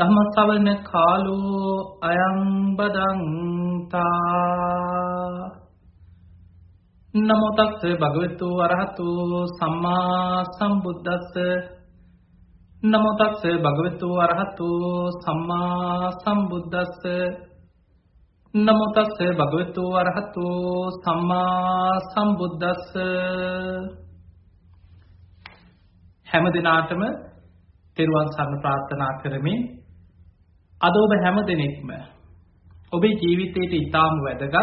ධම්මස්සවන කාලෝ අයං බදන්තා. නමෝ තස්ස භගවතු වරහතු සම්මා සම්බුද්දස්ස. නමෝ තස්ස භගවතු වරහතු සම්මා සම්බුද්දස්ස. නමෝ තස්ස භගවතු වරහතු සම්මා සම්බුද්දස්ස. හැම දිනාටම තෙරුවන් සරණ ප්‍රාර්ථනා කරමින් අද ඔබ හැම දෙනෙක්ම ඔබේ ජීවිතයට ඊටාම වැදගත්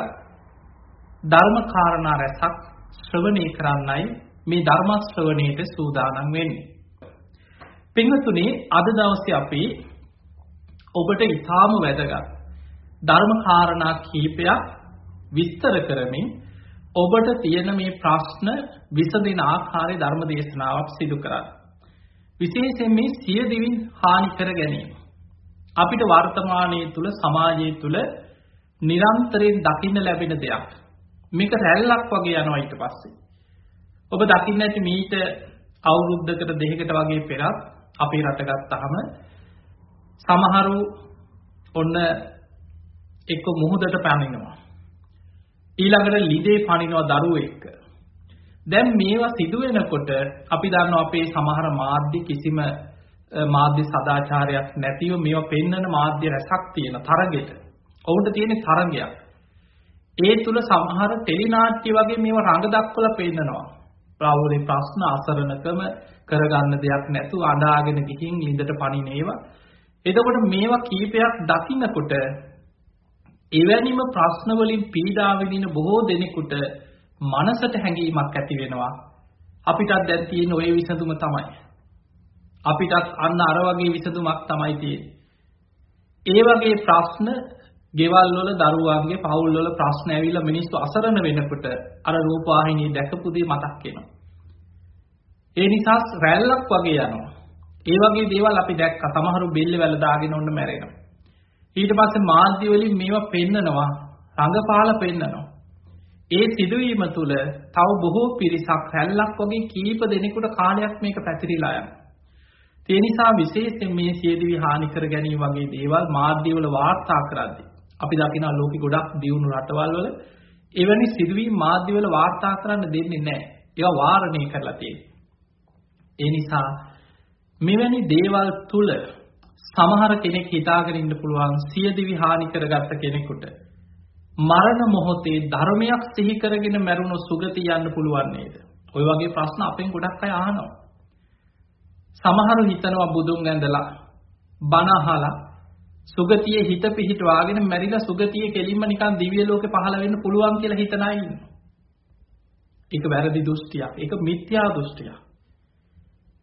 ධර්ම කාරණා රැසක් ශ්‍රවණය කරන්නයි මේ ධර්ම ශ්‍රවණයට සූදානම් වෙන්නේ. පින්වතුනි අද දවසේ අපි ඔබට ඊටාම වැදගත් ධර්ම කාරණා කීපයක් විස්තර කරමින් ඔබට තියෙන මේ ප්‍රශ්න විසඳින ආකාරයේ ධර්ම දේශනාවක් සිදු කරා. විශේෂයෙන් මේ සිය දිවින් හානි කර ගැනීම. අපිට වර්තමානයේ තුල සමාජයේ තුල නිරන්තරයෙන් දකින්න ලැබෙන දෙයක්. මේක රැල්ලක් වගේ යනවා ඊට පස්සේ. ඔබ දකින්න ඇති මීට අවුරුද්දකට දෙකකට වගේ පෙරත් අපේ රට ගත්තාම සමහරු ඔන්න එක්ක මුහුදට පනිනවා. ඊළඟට ලිදේ පනිනවා දරුවෝ එක්ක. දැන් මේවා සිදු වෙනකොට අපි දන්නවා අපේ සමහර මාධ්‍ය කිසිම මාධ්‍ය සදාචාරයක් නැතිව මේවා පෙන්වන මාධ්‍ය රැසක් තියෙන තරගෙට. ඔවුන්ට තියෙන තරගයක්. ඒ තුල සමහර ටෙලිනාට්‍ය වගේ මේවා රඟ දක්වලා පෙන්නනවා. ප්‍රාවෝලේ ප්‍රශ්න අසරණකම කරගන්න දෙයක් නැතුව අඬාගෙන ගිහින් ලිඳට පනින ඒවා. එතකොට මේවා කීපයක් දකින්නකොට එවැනිම ප්‍රශ්න වලින් පීඩා විඳින බොහෝ දෙනෙකුට මනසට හැඟීමක් ඇති වෙනවා. අපිටත් දැන් තියෙන ওই විසඳුම තමයි. අපිටත් අන්න අර වගේ විසඳුමක් තමයි තියෙන්නේ. ඒ වගේ ප්‍රශ්න ගෙවල් වල දරුවන්ගේ පවුල් වල ප්‍රශ්න ඇවිල්ලා මිනිස්සු අසරණ වෙනකොට අර රූපවාහිනිය දැකපු දේ මතක් වෙනවා. ඒ නිසා රැල්ලක් වගේ යනවා. ඒ වගේ දේවල් අපි දැක්ක සමහරු බෙල්ල වැල දාගෙන ඔන්න මැරෙනවා. ඊට පස්සේ මාධ්‍ය වලින් මේවා පෙන්නනවා රඟපාල පෙන්නනවා. ඒ සිදුවීම තුළ තව බොහෝ පිරිසක් රැල්ලක් වගේ කීප දෙනෙකුට කාලයක් මේක පැතිරිලා යනවා. ඒ නිසා විශේෂයෙන් මේ සියදිවි හානි කර ගැනීම වගේ දේවල් මාධ්‍ය වල වාර්තා කරද්දී අපි දකිනවා ලෝකෙ ගොඩක් දියුණු රටවල් වල එවැනි සිදුවීම් මාධ්‍ය වල වාර්තා කරන්න දෙන්නේ නැහැ. ඒවා වාරණය කරලා තියෙනවා. ඒ නිසා මෙවැනි දේවල් තුල සමහර කෙනෙක් හිතාගෙන ඉන්න පුළුවන් සියදිවි හානි කරගත්ත කෙනෙකුට මරණ මොහොතේ ධර්මයක් සිහි කරගෙන මැරුණොත් සුගතිය යන්න පුළුවන් නේද? ওই වගේ ප්‍රශ්න අපෙන් ගොඩක් අය අහනවා. සමහරු හිතනවා බුදුන් ඇඳලා බණ අහලා සුගතියේ හිත පිහිටවාගෙන මැරිලා සුගතියේ කෙලින්ම නිකන් දිව්‍ය ලෝකේ පහළ වෙන්න පුළුවන් කියලා හිතන අය ඉන්නවා. ඒක වැරදි දෘෂ්ටියක්. ඒක මිත්‍යා දෘෂ්ටියක්.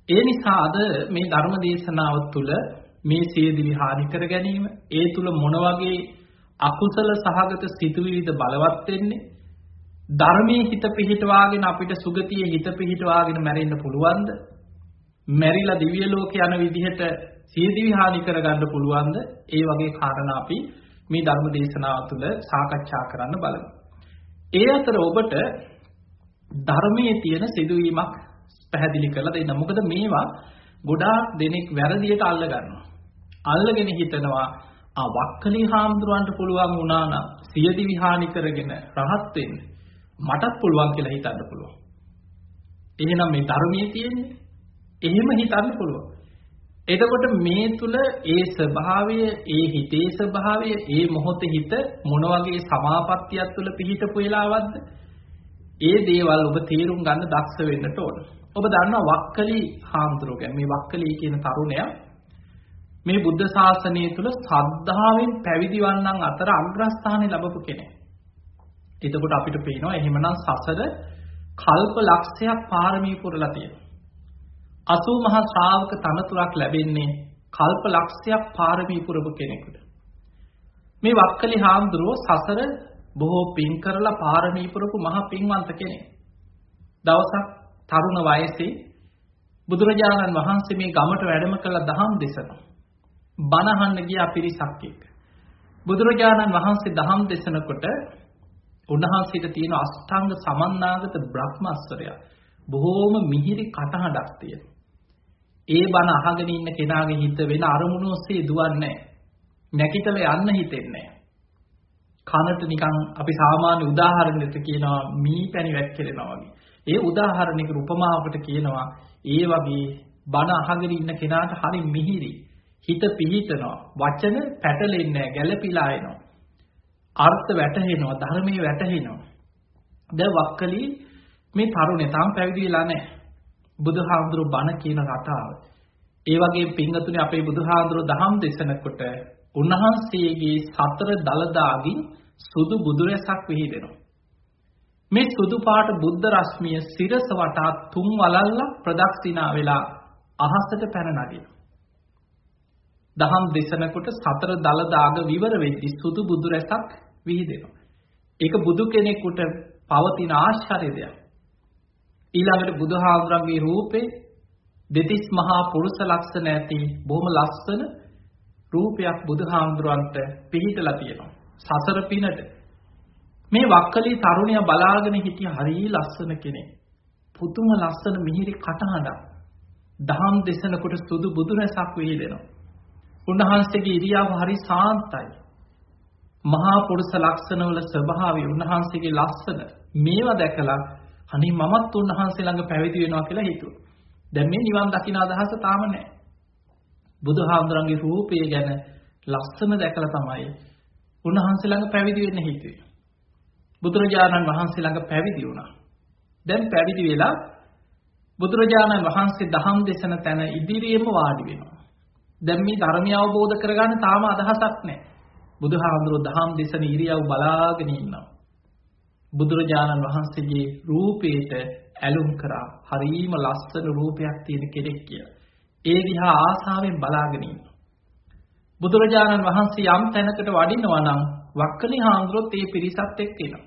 ඒ නිසා අද මේ ධර්ම දේශනාව තුළ මේ සියදිවි හානි කර ගැනීම, ඒ තුල මොන වගේ අකුසල සහගත සිතුවිලිද බලවත් වෙන්නේ? ධර්මයේ හිත පිහිටවාගෙන අපිට සුගතියේ හිත පිහිටවාගෙන මැරෙන්න පුළුවන්ද? මැරිලා දිව්‍ය ලෝක යන විදිහට සියදිවි හානි කරගන්න පුළුවන්ද? ඒ වගේ කාරණා අපි මේ ධර්ම දේශනාව තුළ සාකච්ඡා කරන්න බලමු. ඒ අතර ඔබට ධර්මයේ තියෙන සිදුවීමක් පැහැදිලි කරලා දෙන්න. මොකද මේවා ගොඩාක් දෙනෙක් වැරදියට අල්ල ගන්නවා. අල්ලගෙන හිතනවා ආ වක්කලී හාමුදුරන්ට පුළුවන් වුණා නම් සියදිවි හානි කරගෙන රහත් වෙන්න මටත් පුළුවන් කියලා හිතන්න පුළුවන්. එහෙනම් මේ ධර්මයේ තියෙන්නේ එහෙම හිතන්න පුළුවන්. එතකොට මේ තුල ඒ ස්වභාවය, ඒ හිතේ ස්වභාවය, ඒ මොහොතේ හිත මොන වගේ සමාපත්තියක් තුල පිහිටපු වෙලාවක්ද? ඒ දේවල් ඔබ තේරුම් ගන්න දක්ෂ වෙන්නට ඕන. ඔබ දන්නවා වක්කලි හාමුදුරුවෝ කියන්නේ මේ වක්කලි කියන තරුණයා මේ බුද්ධ ශාසනය තුල ශ්‍රද්ධාවෙන් පැවිදි වන්නන් අතර අග්‍රස්ථානෙ ලැබපු කෙනෙක්. එතකොට අපිට පේනවා එහෙමනම් සසර කල්ප ලක්ෂයක් පාරමී පුරලා තියෙනවා. 80 මහා ශ්‍රාවක තනතුරක් ලැබෙන්නේ කල්ප ලක්ෂයක් පාරමී පුරපු කෙනෙකුට. මේ වක්කලි හාමුදුරුව සසර බොහෝ පින් කරලා පාරමී පුරපු මහ පින්වන්ත කෙනෙක්. දවසක් තරුණ වයසේ බුදුරජාණන් වහන්සේ මේ ගමට වැඩම කළ දහම් දෙසනවා. බණහන්න ගියා පිරිසක් එක්ක. බුදුරජාණන් වහන්සේ දහම් දෙසනකොට උන්වහන්සේට තියෙන අෂ්ටාංග සමන්නාගත බ්‍රහ්මස්වරය බොහෝම මිහිරි කටහඬක් තියෙන. ඒ බණ අහගෙන ඉන්න කෙනාගේ හිත වෙන අරමුණු ඔස්සේ දුවන්නේ නැකිටල යන්න හිතෙන්නේ කනට නිකන් අපි සාමාන්‍ය උදාහරණයකට කියනවා මී පැණි වැක්කිරෙනවා වගේ. ඒ උදාහරණයක උපමාවකට කියනවා ඒ වගේ බණ අහගෙන ඉන්න කෙනාට හරි මිහිරි. හිත පිහිටනවා. වචන පැටලෙන්නේ ගැළපීලා එනවා. අර්ථ වැටහෙනවා. ධර්මයේ වැටහෙනවා. දැන් වක්කලි මේ තරුණේ තාම පැවිදි වෙලා නැහැ. බුදුහාමුදුරු බණ කියන රටාව ඒ වගේ පින්වතුනි අපේ බුදුහාමුදුරු දහම් දේශනකොට උන්වහන්සේගේ සතර දලදාගින් සුදු බුදුරැසක් විහිදෙනවා මේ සුදු පාට බුද්ධ රශ්මිය සිරස වටා තුන් වලල්ල ප්‍රදක්ෂිනා වෙලා අහසට පැන නගිනවා දහම් දෙසනකොට සතර දලදාග විවර වෙද්දි සුදු බුදු රැසක් විහිදෙනවා. ඒක බුදු කෙනෙකුට පවතින ආශ්චර්ය දෙයක්. ඊළඟට බුදුහාමුදුරන්ගේ රූපේ දෙතිස් මහා පුරුෂ ලක්ෂණ ඇති බොහොම ලස්සන රූපයක් බුදුහාමුදුරන්ට පිහිටලා තියෙනවා. සසර පිනට. මේ වක්කලී තරුණය බලාගෙන හිටිය හරිය ලස්සන කෙනෙක්. පුදුම ලස්සන මිහිරි කටහඬක්. දහම් දෙසනකොට සුදු බුදු රැසක් විහිදෙනවා. උන්වහන්සේගේ ඉරියාව හරි සාන්තයි. මහා පුරුෂ ලක්ෂණවල ස්වභාවය උන්වහන්සේගේ ලස්සන මේවා දැකලා අනේ මමත් උන්වහන්සේ ළඟ පැවිදි වෙනවා කියලා හිතුවා. දැන් මේ නිවන් දකින්න අදහස තාම නැහැ. බුදුහාමුදුරන්ගේ රූපය ගැන ලස්සන දැකලා තමයි උන්වහන්සේ ළඟ පැවිදි වෙන්න හිතුවේ. බුදුරජාණන් වහන්සේ ළඟ පැවිදි වුණා. දැන් පැවිදි වෙලා බුදුරජාණන් වහන්සේ දහම් දේශන තැන ඉදිරියේම වාඩි වෙනවා. දැන් මේ ධර්මය අවබෝධ කරගන්න තාම අදහසක් නැහැ. බුදුහාමුදුරුවෝ දහම් දේශන ඉරියව් බලාගෙන ඉන්නවා. බුදුරජාණන් වහන්සේගේ රූපේට ඇලුම් කරා හරීම ලස්සන රූපයක් තියෙන කෙනෙක් කියලා. ඒ දිහා ආසාවෙන් බලාගෙන ඉන්නවා. බුදුරජාණන් වහන්සේ යම් තැනකට වඩිනවා නම් වක්කලි හාමුදුරුවෝත් ඒ පිරිසත් එක්ක එනවා.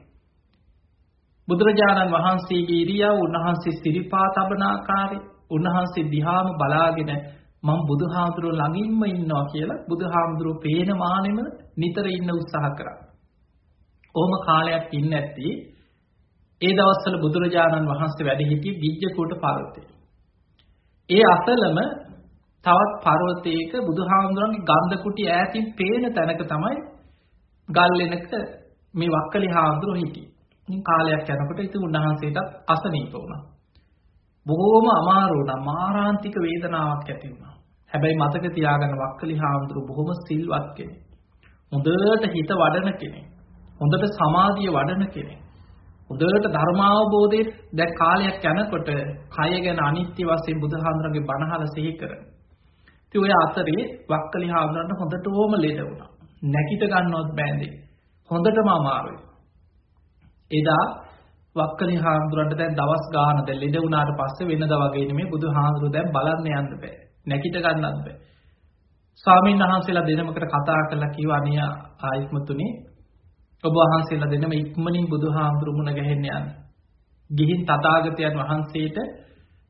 බුදුරජාණන් වහන්සේගේ ඉරියව් උන්වහන්සේ සිරිපා තබන ආකාරය උන්වහන්සේ දිහාම බලාගෙන මම බුදුහාමුදුරුව ළඟින්ම ඉන්නවා කියලා බුදුහාමුදුරුව පේන මානෙම නිතර ඉන්න උත්සාහ කරා. ඔහොම කාලයක් ඉන්න ඇත්ති ඒ දවස්වල බුදුරජාණන් වහන්සේ වැඩ සිටි ගිජ්ජකූට පර්වතේ. ඒ අසලම තවත් පර්වතයක බුදුහාමුදුරන්ගේ ගන්ධ කුටි ඈතින් පේන තැනක තමයි ගල්ලෙනක මේ වක්කලි හාමුදුරුව හිටියේ. ඉතින් කාලයක් යනකොට ඉතින් උන්වහන්සේටත් අසනීප වුණා. බොහෝම අමාරු වුණා මාරාන්තික වේදනාවක් ඇති වුණා. හැබැයි මතක තියාගන්න වක්කලි හාමුදුරු බොහොම සිල්වත් කෙනෙක්. හොඳට හිත වඩන කෙනෙක්. හොඳට සමාධිය වඩන කෙනෙක්. හොඳට ධර්මාවබෝධයේ දැන් කාලයක් යනකොට කය ගැන අනිත්‍ය වශයෙන් බුදුහාමුදුරගේ බණහල සිහි කරන. ඉතින් ඔය අතරේ වක්කලි හාමුදුරන්ට හොඳට ඕම ලෙඩ වුණා. නැගිට ගන්නවත් බෑනේ. හොඳටම අමාරුයි. එදා වක්කලි හාමුදුරන්ට දැන් දවස් ගාන දැන් ලෙඩ වුණාට පස්සේ වෙනදා වගේ නෙමෙයි බුදුහාමුදුරු දැන් බලන්න යන්න බෑ. නැගිට ගන්නත් බෑ. ස්වාමීන් වහන්සේලා දෙනමකට කතා කරලා කිව්වා අනිය ආයිත්මතුනි ඔබ වහන්සේලා දෙනම ඉක්මනින් බුදුහාමුදුරු මුණ ගැහෙන්න යන්න. ගිහින් තථාගතයන් වහන්සේට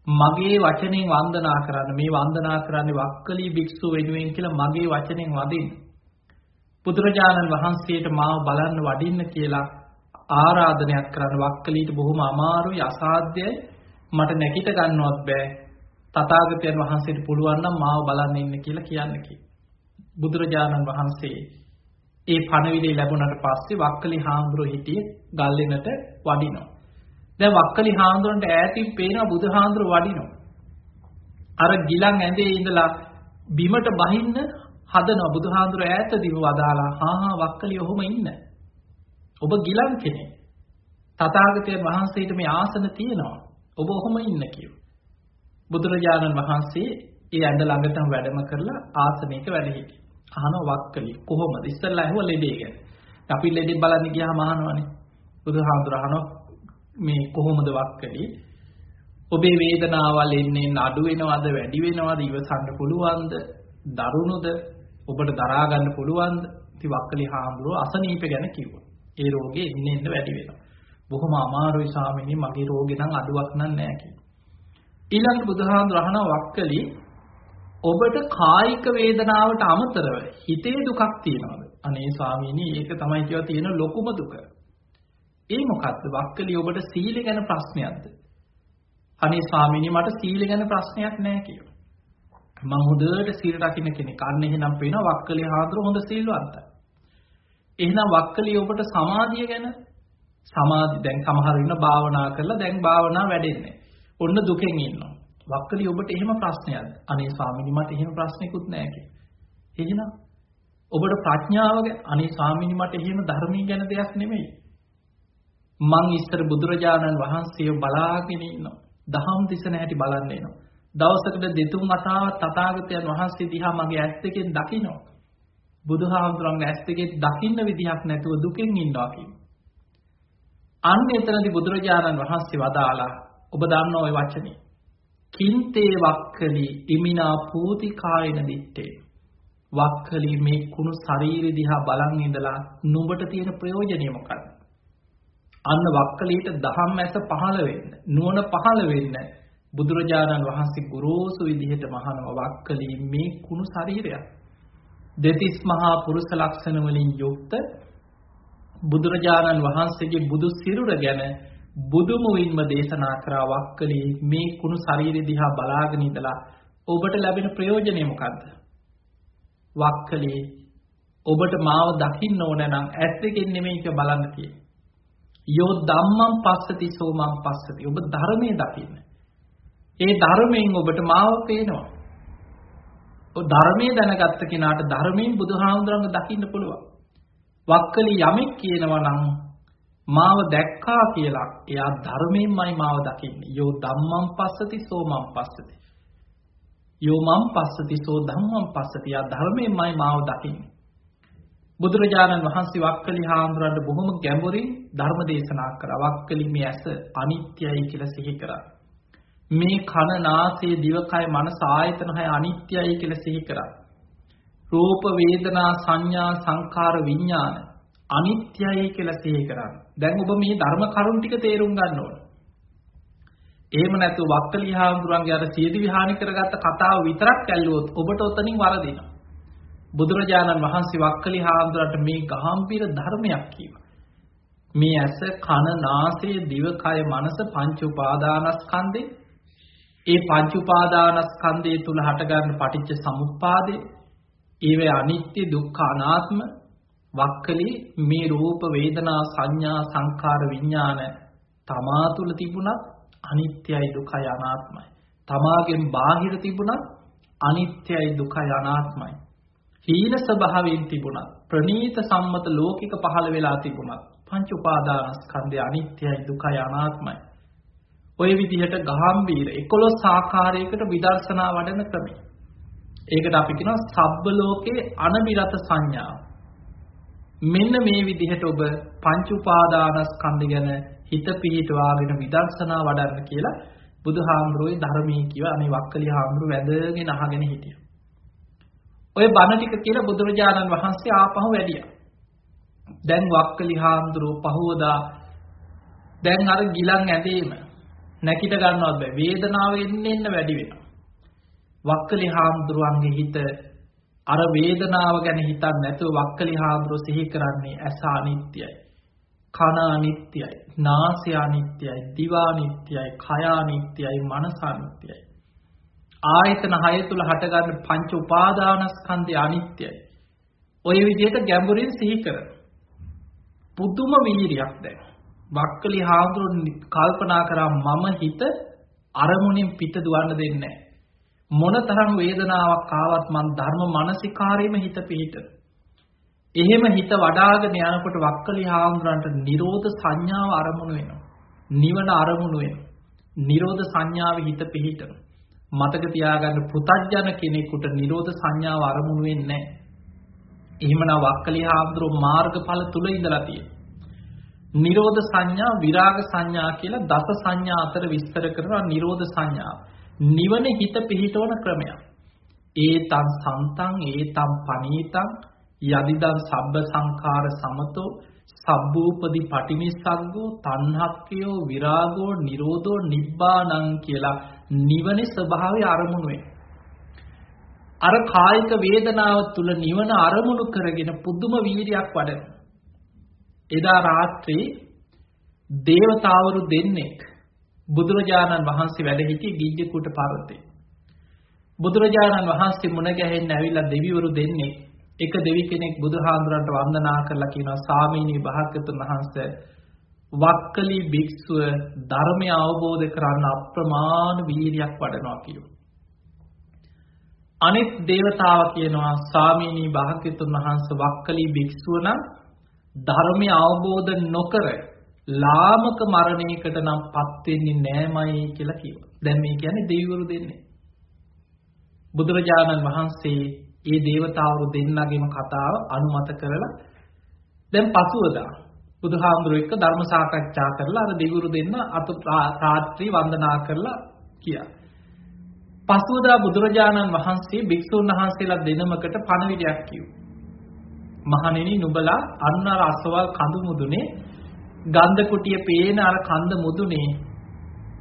මගේ වචනෙන් වන්දනා කරන්න මේ වන්දනා කරන්නේ වක්කලී භික්ෂුව වෙනුවෙන් කියලා මගේ වචනෙන් වදින්න. බුදුරජාණන් වහන්සේට මාව බලන්න වඩින්න කියලා ආරාධනයක් කරන්න වක්කලීට බොහොම අමාරුයි අසාධ්‍යයි මට නැගිට ගන්නවත් බෑ තථාගතයන් වහන්සේට පුළුවන් නම් මාව බලන්න ඉන්න කියලා කියන්න කි. බුදුරජාණන් වහන්සේ ඒ පණවිඩේ ලැබුණට පස්සේ වක්කලි හාමුදුරුවෝ හිටියේ ගල්ලෙනට වඩිනවා. දැන් වක්කලි හාමුදුරන්ට ඈතින් පේනවා බුදුහාමුදුරුවෝ වඩිනවා. අර ගිලන් ඇඳේ ඉඳලා බිමට බහින්න හදනවා බුදුහාමුදුරුවෝ ඈත දිව වදාලා හා හා වක්කලි ඔහොම ඉන්න. ඔබ ගිලන් කෙනෙක්. තථාගතයන් වහන්සේට මේ ආසන තියෙනවා. ඔබ ඔහොම ඉන්න කියනවා. බුදුරජාණන් වහන්සේ ඒ ඇඳ ළඟටම වැඩම කරලා ආසනයක වැඩ හිටියා. අහන වක්කලි කොහොමද? ඉස්සෙල්ලා ඇහුව ලෙඩේ ගැන. අපි ලෙඩේ බලන්න ගියාම අහනවනේ. බුදුහාමුදුර අහනවා මේ කොහොමද වක්කලි? ඔබේ වේදනාවල් එන්නේ අඩු වෙනවද වැඩි වෙනවද ඉවසන්න පුළුවන්ද? දරුණුද? ඔබට දරා ගන්න පුළුවන්ද? ඉතින් වක්කලි හාමුදුරුවෝ අසනීප ගැන කිව්වා. ඒ රෝගේ එන්න එන්න වැඩි වෙනවා. බොහොම අමාරුයි ස්වාමීනි මගේ රෝගේ නම් අඩුවක් නෑ කියලා. ඊළඟ බුදුහාමුදුර අහනවා වක්කලි ඔබට කායික වේදනාවට අමතරව හිතේ දුකක් තියෙනවද? අනේ ස්වාමීනි ඒක තමයි කියවා තියෙන ලොකුම දුක. ඒ මොකද්ද? වක්කලි ඔබට සීල ගැන ප්‍රශ්නයක්ද? අනේ ස්වාමීනි මට සීල ගැන ප්‍රශ්නයක් නෑ කියලා. මම හොඳට සීල රකින්න කෙනෙක්. අන්න එහෙනම් පේනවා වක්කලි හාමුදුර හොඳ සීලවන්තයි. එහෙනම් වක්කලි ඔබට සමාධිය ගැන සමාධි දැන් සමහර ඉන්න භාවනා කරලා දැන් භාවනා වැඩෙන්නේ. ඔන්න දුකෙන් ඉන්නවා. වක්කලි ඔබට එහෙම ප්‍රශ්නයක්ද? අනේ ස්වාමීනි මට එහෙම ප්‍රශ්නිකුත් නෑ කියලා. එහෙනම් ඔබට ප්‍රඥාව ගැන අනේ ස්වාමීනි මට එහෙම ධර්මී ගැන දෙයක් නෙමෙයි. මං ඉස්සර බුදුරජාණන් වහන්සේව බලාගෙන ඉන්නවා. දහම් දිසන හැටි බලන්න එනවා. දවසකට දෙතුන් වතාවක් තථාගතයන් වහන්සේ දිහා මගේ ඇස් දෙකෙන් දකිනවා. බුදුහාමුදුරන්ගේ ඇස් දෙකෙන් දකින්න විදිහක් නැතුව දුකෙන් ඉන්නවා කියන්නේ. අන්න එතනදී බුදුරජාණන් වහන්සේ වදාලා ඔබ දන්න ওই වචනේ. කින්තේ වක්කලි ඉමිනා පූති කායන දිත්තේ. වක්කලි මේ කුණු ශරීරය දිහා බලන් ඉඳලා නුඹට තියෙන ප්‍රයෝජනය මොකක්ද? අන්න වක්කලීට දහම් ඇස පහළ වෙන්න, නුවණ පහළ වෙන්න බුදුරජාණන් වහන්සේ ගුරුසු විදිහට මහානව වක්කලි මේ කුණු ශරීරයක්. දෙතිස් මහා පුරුෂ ලක්ෂණ වලින් යුක්ත බුදුරජාණන් වහන්සේගේ බුදු සිරුර ගැන බුදුමුවින්ම දේශනා කරා වක්කලි මේ කුණු ශරීරය දිහා බලාගෙන ඉඳලා ඔබට ලැබෙන ප්‍රයෝජනය මොකද්ද? වක්කලි ඔබට මාව දකින්න ඕන නම් ඇස් දෙකෙන් නෙමෙයි කියලා බලන්න තියෙන්නේ. යෝ ධම්මං පස්සති සෝමං පස්සති. ඔබ ධර්මයේ දකින්න. ඒ ධර්මයෙන් ඔබට මාව පේනවා. ඔය ධර්මයේ දැනගත්ත කෙනාට ධර්මයෙන් බුදුහාමුදුරන්ව දකින්න පුළුවන්. වක්කලි යමෙක් කියනවා නම් මාව දැක්කා කියලා එයා ධර්මයෙන්මයි මාව දකින්නේ. යෝ ධම්මං පස්සති සෝමං පස්සති. යෝ මං පස්සති සෝ ධම්මං පස්සති. යා ධර්මයෙන්මයි මාව දකින්නේ. බුදුරජාණන් වහන්සේ වක්කලි හාමුදුරන්ට බොහොම ගැඹුරින් ධර්ම දේශනා කරා. වක්කලි මේ ඇස අනිත්‍යයි කියලා සිහි කරා. මේ කන නාසය දිවකය මනස ආයතන හය අනිත්‍යයි කියලා සිහි කරා. රූප වේදනා සංඥා සංකාර විඥාන අනිත්‍යයි කියලා සිහි කරා. දැන් ඔබ මේ ධර්ම කරුණ ටික තේරුම් ගන්න ඕන. එහෙම නැතුව වක්කලි හාමුදුරන්ගේ අර සියදි විහානි කරගත්ත කතාව විතරක් ඇල්ලුවොත් ඔබට ඔතනින් වරදිනවා. බුදුරජාණන් වහන්සේ වක්කලි හාමුදුරන්ට මේ ගාම්භීර ධර්මයක් කීවා. මේ ඇස කන නාසය දිවකය මනස පංච උපාදානස්කන්ධේ ඒ පංච උපාදානස්කන්ධය තුල හටගන්න පටිච්ච සමුප්පාදේ ඒවේ අනිත්‍ය දුක්ඛ අනාත්ම වක්කලි මේ රූප වේදනා සංඥා සංකාර විඥාන තමා තුල තිබුණත් අනිත්‍යයි දුකයි අනාත්මයි තමාගෙන් බාහිර තිබුණත් අනිත්‍යයි දුකයි අනාත්මයි හීන ස්වභාවයෙන් තිබුණත් ප්‍රනීත සම්මත ලෝකික පහළ වෙලා තිබුණත් පංච උපාදානස්කන්ධය අනිත්‍යයි දුකයි අනාත්මයි ඔය විදිහට ගාම්භීර 11 ආකාරයකට විදර්ශනා වඩන ක්‍රමය. ඒකට අපි කියනවා සබ්බ ලෝකේ අනබිරත සංඥාව. මෙන්න මේ විදිහට ඔබ පංච උපාදානස්කන්ධ ගැන හිත පිහිටවාගෙන විදර්ශනා වඩන්න කියලා බුදුහාමුදුරුවෝ ධර්මයේ කිව අනේ වක්කලි හාමුදුරුවෝ වැදගෙන අහගෙන හිටියා. ඔය බණ ටික කියලා බුදුරජාණන් වහන්සේ ආපහු වැඩියා. දැන් වක්කලි හාමුදුරුවෝ පහවදා දැන් අර ගිලන් ඇදීම නැකිට ගන්නවත් බෑ. වේදනාව එන්න එන්න වැඩි වෙනවා. වක්කලි හාමුදුරුවන්ගේ හිත අර වේදනාව ගැන හිතන්නේ නැතුව වක්කලි හාමුදුරුවෝ සිහි කරන්නේ ඇස අනිත්‍යයි. කන අනිත්‍යයි. නාසය අනිත්‍යයි. දිව අනිත්‍යයි. කය අනිත්‍යයි. මනස අනිත්‍යයි. ආයතන හය තුල හටගන්න පංච උපාදානස්කන්ධය අනිත්‍යයි. ඔය විදිහට ගැඹුරින් සිහි කරන. පුදුම වීරියක් දැන්. වක්කලි හාමුදුරුවෝ කල්පනා කරා මම හිත අරමුණෙන් පිට දුවන්න දෙන්නේ මොනතරම් වේදනාවක් ආවත් මං ධර්ම මානසිකාරයේම හිත පිහිට. එහෙම හිත වඩාගෙන යනකොට වක්කලි හාමුදුරන්ට නිරෝධ සංඥාව අරමුණු වෙනවා. නිවන අරමුණු වෙනවා. නිරෝධ සංඥාවේ හිත පිහිටන. මතක තියාගන්න පුතඥ කෙනෙකුට නිරෝධ සංඥාව අරමුණු වෙන්නේ නැහැ. එහෙමනම් වක්කලි හාමුදුරුවෝ මාර්ගඵල තුල ඉඳලා තියෙනවා. නිරෝධ සංඥා විරාග සංඥා කියලා දස සංඥා අතර විස්තර කරනවා නිරෝධ සංඥාව. නිවන හිත පිහිටවන ක්‍රමයක්. ඒතං සන්තං ඒතං පනීතං යදිදං සබ්බ සංඛාර සමතෝ සබ්බූපදි පටිනිස්සග්ගෝ තණ්හක්ඛයෝ විරාගෝ නිරෝධෝ නිබ්බානං කියලා නිවනේ ස්වභාවය අරමුණු අර කායික වේදනාව තුල නිවන අරමුණු කරගෙන පුදුම වීරියක් වඩන. එදා රාත්‍රී දේවතාවරු දෙන්නෙක් බුදුරජාණන් වහන්සේ වැඩ සිටි ගිජ්ජකූට පර්වතේ. බුදුරජාණන් වහන්සේ මුණ ගැහෙන්න ඇවිල්ලා දෙවිවරු දෙන්නේ එක දෙවි කෙනෙක් බුදුහාඳුරන්ට වන්දනා කරලා කියනවා සාමීනී භාග්‍යතුන් වහන්සේ වක්කලි භික්ෂුව ධර්මය අවබෝධ කරන්න අප්‍රමාණ වීරියක් වඩනවා කියනවා. අනිත් දේවතාව කියනවා සාමීනී භාග්‍යතුන් වහන්සේ වක්කලි භික්ෂුව නම් ධර්මය අවබෝධ නොකර ලාමක මරණයකට නම් පත් වෙන්නේ නෑමයි කියලා කිව්වා. දැන් මේ කියන්නේ දෙවිවරු දෙන්නේ. බුදුරජාණන් වහන්සේ ඒ දේවතාවරු දෙන්නගේම කතාව අනුමත කරලා දැන් පසුවදා බුදුහාමුදුරුවෝ එක්ක ධර්ම සාකච්ඡා කරලා අර දෙවිවරු දෙන්න අත රාත්‍රී වන්දනා කරලා කියා. පසුවදා බුදුරජාණන් වහන්සේ භික්ෂුන් වහන්සේලා දෙනමකට පණවිඩයක් කිව්වා. මහණෙනි නුඹලා අන්න අර අසවල් කඳු මුදුනේ ගන්ධ කුටිය පේන අර කන්ද මුදුනේ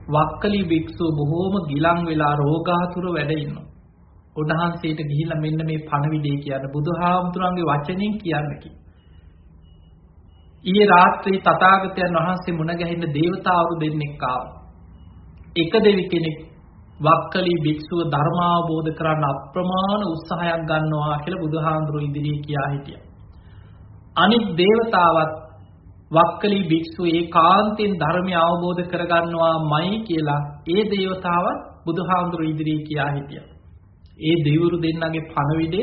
වක්කලි භික්ෂුව බොහෝම ගිලන් වෙලා රෝගාතුර වැඩ ඉන්නවා. උන්වහන්සේට ගිහිල්ලා මෙන්න මේ පණවිඩේ කියන බුදුහාමුදුරන්ගේ වචනෙන් කියන්න කි. ඊයේ රාත්‍රී තථාගතයන් වහන්සේ මුණ ගැහෙන්න දේවතාවරු දෙන්නෙක් ආවා. එක දෙවි කෙනෙක් වක්කලි භික්ෂුව ධර්මාවබෝධ කරන්න අප්‍රමාණ උත්සාහයක් ගන්නවා කියලා බුදුහාමුදුරු ඉදිරියේ කියා හිටියා. අනිත් දේවතාවත් වක්කලි භික්ෂුව ඒකාන්තයෙන් ධර්මය අවබෝධ කරගන්නවාමයි කියලා ඒ දේවතාවත් බුදුහාමුදුරු ඉදිරියේ කියා හිටියා. ඒ දෙවිවරු දෙන්නගේ පණවිඩය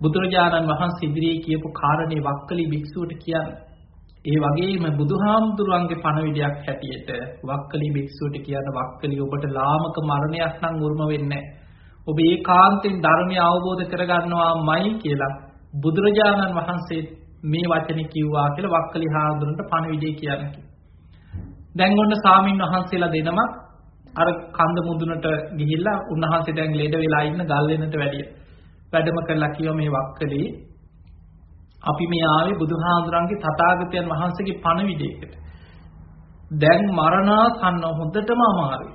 බුදුරජාණන් වහන්සේ ඉදිරියේ කියපු කාරණේ වක්කලි භික්ෂුවට කියන්නේ. ඒ වගේම බුදුහාමුදුරන්ගේ පණවිඩයක් හැටියට වක්කලි භික්ෂුවට කියන වක්කලි ඔබට ලාමක මරණයක් නම් උරුම වෙන්නේ ඔබ ඒකාන්තයෙන් ධර්මය අවබෝධ කරගන්නවාමයි කියලා බුදුරජාණන් වහන්සේ මේ වචනේ කිව්වා කියලා වක්කලි හාමුදුරන්ට පණවිඩය කියන්නේ. දැන් ඔන්න සාමින් වහන්සේලා දෙනමක් අර කන්ද මුදුනට ගිහිල්ලා උන්වහන්සේ දැන් ලෙඩ වෙලා ඉන්න ගල් වෙනට වැඩිය. වැඩම කරලා කියව මේ වක්කලේ අපි මේ ආවේ බුදුහාඳුරන්ගේ තථාගතයන් වහන්සේගේ පණවිඩයකට. දැන් මරණාසන්න හොඳටම අමාරුයි.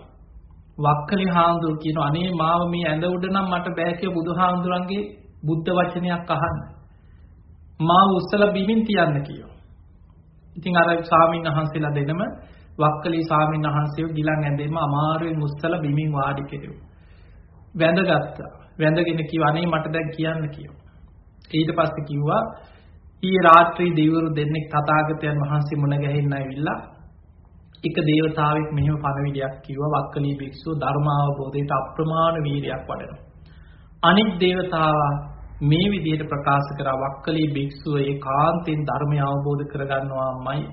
වක්කලි හාමුදුරු කියන අනේ මාව මේ ඇඳ උඩ නම් මට බෑ කිය බුදුහාමුදුරන්ගේ බුද්ධ වචනයක් අහන්න. මාව උස්සලා බිමින් තියන්න කියනවා. ඉතින් අර ස්වාමීන් වහන්සේලා දෙනම වක්කලී ස්වාමීන් වහන්සේව ගිලන් ඇඳෙම අමාරුවෙන් උස්සලා බිමින් වාඩි කෙරුවා. වැඳගත්තා. වැඳගෙන කිව්වා අනේ මට දැන් කියන්න කිව්වා. ඊට පස්සේ කිව්වා ඊයේ රාත්‍රී දෙවිවරු දෙන්නෙක් තථාගතයන් වහන්සේ මුණ ගැහෙන්න ඇවිල්ලා එක දේවතාවෙක් මෙහෙම පණවිඩයක් කිව්වා වක්කලී භික්ෂුව ධර්මාවබෝධයට අප්‍රමාණ වීරියක් වඩනවා. අනිත් දේවතාවා මේ විදිහට ප්‍රකාශ කරා වක්කලී භික්ෂුව ඒකාන්තයෙන් ධර්මය අවබෝධ කරගන්නවාමයි.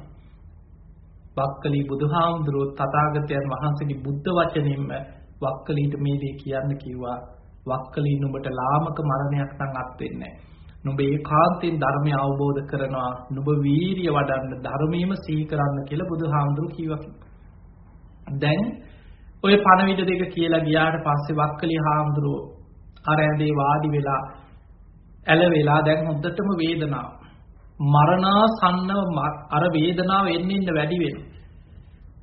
වක්කලී බුදුහාමුදුරුවෝ තථාගතයන් වහන්සේගේ බුද්ධ වචනින්ම වක්කලීට මේ දේ කියන්න කිව්වා. වක්කලී නුඹට ලාමක මරණයක් නම් අත් වෙන්නේ නුඹ ඒකාන්තයෙන් ධර්මය අවබෝධ කරනවා. නුඹ වීරිය වඩන්න ධර්මීයම සිහි කරන්න කියලා බුදුහාමුදුරුවෝ කිව්වා. දැන් ඔය පණවිඩ දෙක කියලා ගියාට පස්සේ වක්කලී හාමුදුරුවෝ අර ඇඳේ වාඩි වෙලා ඇල වෙලා දැන් හොද්දටම වේදනාව මරණාසන්නව අර වේදනාව එන්න එන්න වැඩි වෙනවා.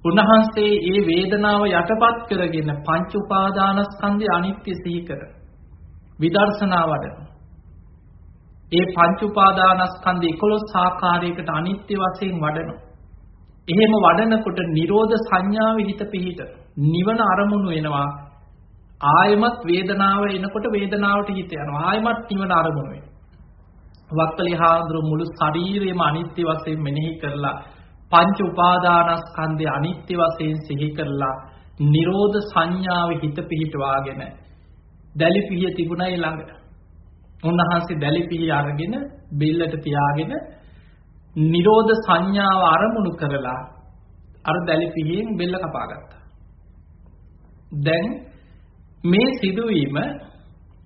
උන්වහන්සේ ඒ වේදනාව යටපත් කරගෙන පංච උපාදානස්කන්ධය අනිත්‍ය සිහි කර විදර්ශනා වඩන. ඒ පංච උපාදානස්කන්ධය 11 ආකාරයකට අනිත්‍ය වශයෙන් වඩනවා. එහෙම වඩනකොට නිරෝධ සංඥාවේ හිත පිහිට නිවන අරමුණු වෙනවා. ආයමත් වේදනාව එනකොට වේදනාවට හිත යනවා. ආයමත් නිවන අරමුණු වෙනවා. වක්කලි හාමුදුරු මුළු ශරීරයම අනිත්‍ය වශයෙන් මෙනෙහි කරලා පංච උපාදානස්කන්ධය අනිත්‍ය වශයෙන් සිහි කරලා නිරෝධ සංඥාවේ හිත පිහිටවාගෙන දැලිපිහිය තිබුණයි ළඟ. උන්වහන්සේ දැලිපිහිය අරගෙන බෙල්ලට තියාගෙන නිරෝධ සංඥාව අරමුණු කරලා අර දැලිපිහියෙන් බෙල්ල කපාගත්තා. දැන් මේ සිදුවීම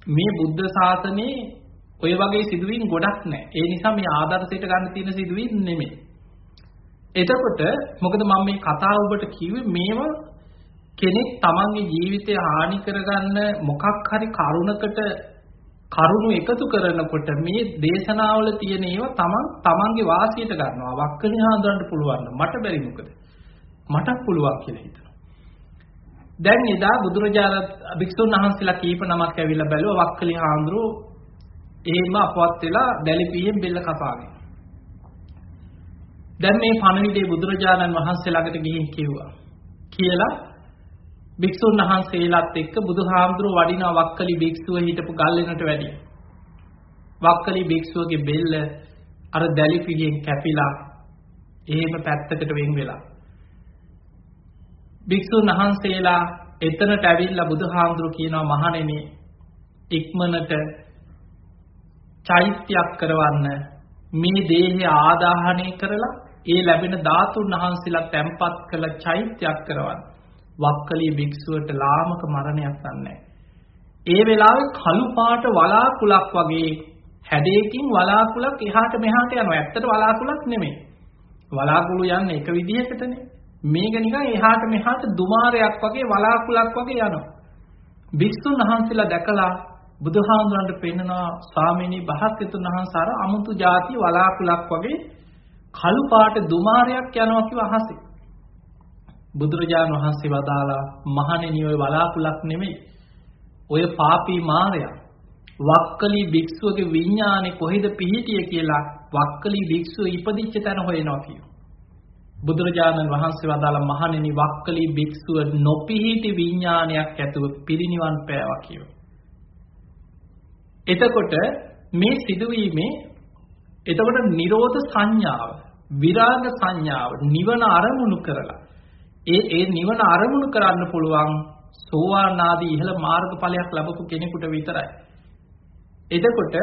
මේ බුද්ධ ශාසනයේ ඔය වගේ සිදුවීම් ගොඩක් නැහැ. ඒ නිසා මේ ආදර්ශයට ගන්න තියෙන සිදුවීම් නෙමෙයි. එතකොට මොකද මම මේ කතාව ඔබට කිව්වේ මේවා කෙනෙක් තමන්ගේ ජීවිතය හානි කරගන්න මොකක් හරි කරුණකට කරුණු එකතු කරනකොට මේ දේශනාවල තියෙන ඒවා තමන් තමන්ගේ වාසියට ගන්නවා. වක්කලි හාඳුනන්න පුළුවන්. මට බැරි මොකද? මටත් පුළුවන් කියලා හිතනවා. දැන් එදා බුදුරජාණන් භික්ෂුන් වහන්සේලා කීප නමක් ඇවිල්ලා බැලුවා වක්කලි හාඳුරෝ එහෙම අපවත් වෙලා දැලිපියෙන් බෙල්ල කපාගෙන. දැන් මේ පණවිඩේ බුදුරජාණන් වහන්සේ ළඟට ගිහින් කිව්වා. කියලා භික්ෂුන් වහන්සේලාත් එක්ක බුදුහාමුදුරුව වඩිනා වක්කලි භික්ෂුව හිටපු ගල්ලෙනට වැඩි. වක්කලි භික්ෂුවගේ බෙල්ල අර දැලිපියෙන් කැපිලා එහෙම පැත්තකට වෙන් වෙලා. භික්ෂුන් වහන්සේලා එතනට ඇවිල්ලා බුදුහාමුදුරුව කියනවා මහණෙනි ඉක්මනට චෛත්‍යයක් කරවන්න මේ දේහය ආදාහනය කරලා ඒ ලැබෙන ධාතුන් වහන්සේලා තැන්පත් කළ චෛත්‍යයක් කරවන්න. වක්කලී භික්ෂුවට ලාමක මරණයක් නැහැ. ඒ වෙලාවේ කළු පාට වලාකුලක් වගේ හැඩයකින් වලාකුලක් එහාට මෙහාට යනවා. ඇත්තට වලාකුලක් නෙමෙයි. වලාකුළු යන්නේ එක විදිහකටනේ. මේක නිකන් එහාට මෙහාට දුමාරයක් වගේ වලාකුලක් වගේ යනවා. භික්ෂුන් වහන්සේලා දැකලා බුදුහාමුදුරන්ට පෙන්නනවා ස්වාමීනි භාග්‍යතුන් වහන්සේ අර අමුතු ಜಾති වලාකුලක් වගේ කළු පාට දුමාරයක් යනවා කිව්ව අහසේ. බුදුරජාණන් වහන්සේ වදාලා මහණෙනි ඔය වලාකුලක් නෙමෙයි. ඔය පාපී මාරයා. වක්කලි භික්ෂුවගේ විඥානේ කොහෙද පිහිටියේ කියලා වක්කලි භික්ෂුව ඉපදිච්ච තැන හොයනවා කියෝ. බුදුරජාණන් වහන්සේ වදාලා මහණෙනි වක්කලි භික්ෂුව නොපිහිටි විඥානයක් ඇතුව පිරිනිවන් පෑවා කියෝ. එතකොට මේ සිදුවීමේ එතකොට නිරෝධ සංඥාව විරාග සංඥාව නිවන අරමුණු කරලා ඒ ඒ නිවන අරමුණු කරන්න පුළුවන් සෝවාන් ආදී ඉහළ මාර්ගඵලයක් ලැබපු කෙනෙකුට විතරයි. එතකොට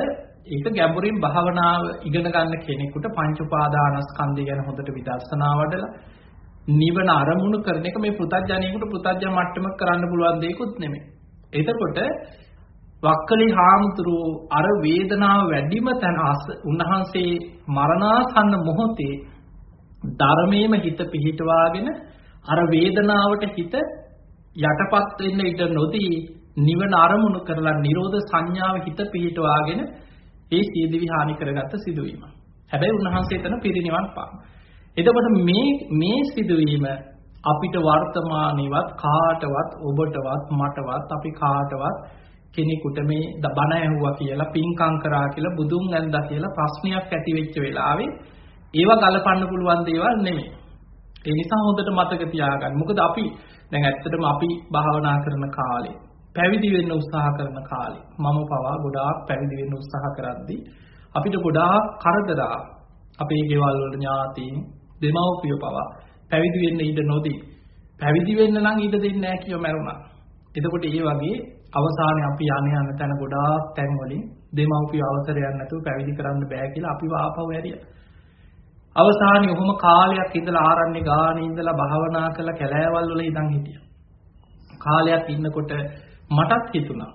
ඒක ගැඹුරින් භාවනාව ඉගෙන ගන්න කෙනෙකුට පංච උපාදානස්කන්ධය ගැන හොඳට විදර්ශනා වඩලා නිවන අරමුණු කරන එක මේ පෘථග්ජනයෙකුට පෘථග්ජන මට්ටමක කරන්න පුළුවන් දෙයක්වත් නෙමෙයි. එතකොට වක්කලි හාමුදුරුවෝ අර වේදනාව වැඩිම තැන උන්වහන්සේ මරණාසන්න මොහොතේ ධර්මයේම හිත පිහිටවාගෙන අර වේදනාවට හිත යටපත් වෙන්න ඉඩ නොදී නිවන අරමුණු කරලා නිරෝධ සංඥාව හිත පිහිටවාගෙන ඒ සීදිවි හානි කරගත්ත සිදුවීම. හැබැයි උන්වහන්සේ එතන පිරිනිවන් පාන. එතකොට මේ මේ සිදුවීම අපිට වර්තමානයේවත් කාටවත් ඔබටවත් මටවත් අපි කාටවත් කෙනෙකුට මේ බණ ඇහුවා කියලා පින්කම් කරා කියලා බුදුන් ඇන්දා කියලා ප්‍රශ්නයක් ඇති වෙච්ච වෙලාවේ ඒවා ගලපන්න පුළුවන් දේවල් නෙමෙයි. ඒ නිසා හොඳට මතක තියාගන්න. මොකද අපි දැන් ඇත්තටම අපි භාවනා කරන කාලේ පැවිදි වෙන්න උත්සාහ කරන කාලේ මම පවා ගොඩාක් පැවිදි වෙන්න උත්සාහ කරද්දී අපිට ගොඩාක් කරදර අපේ ගෙවල් වල ඥාතීන් දෙමව්පිය පවා පැවිදි වෙන්න ඉඩ නොදී පැවිදි වෙන්න නම් ඉඩ දෙන්නේ නැහැ කියව මරුණා. එතකොට ඒ වගේ අවසානයේ අපි යන්නේ යන තැන ගොඩාක් තැන් වලින් දෙමව්පිය අවසරයක් නැතුව පැවිදි කරන්න බෑ කියලා අපිව ආපහු ඇරියා. අවසානයේ ඔහොම කාලයක් ඉඳලා ආරණ්‍ය ගානේ ඉඳලා භාවනා කරලා කැලෑවල් වල ඉඳන් හිටියා. කාලයක් ඉන්නකොට මටත් හිතුණා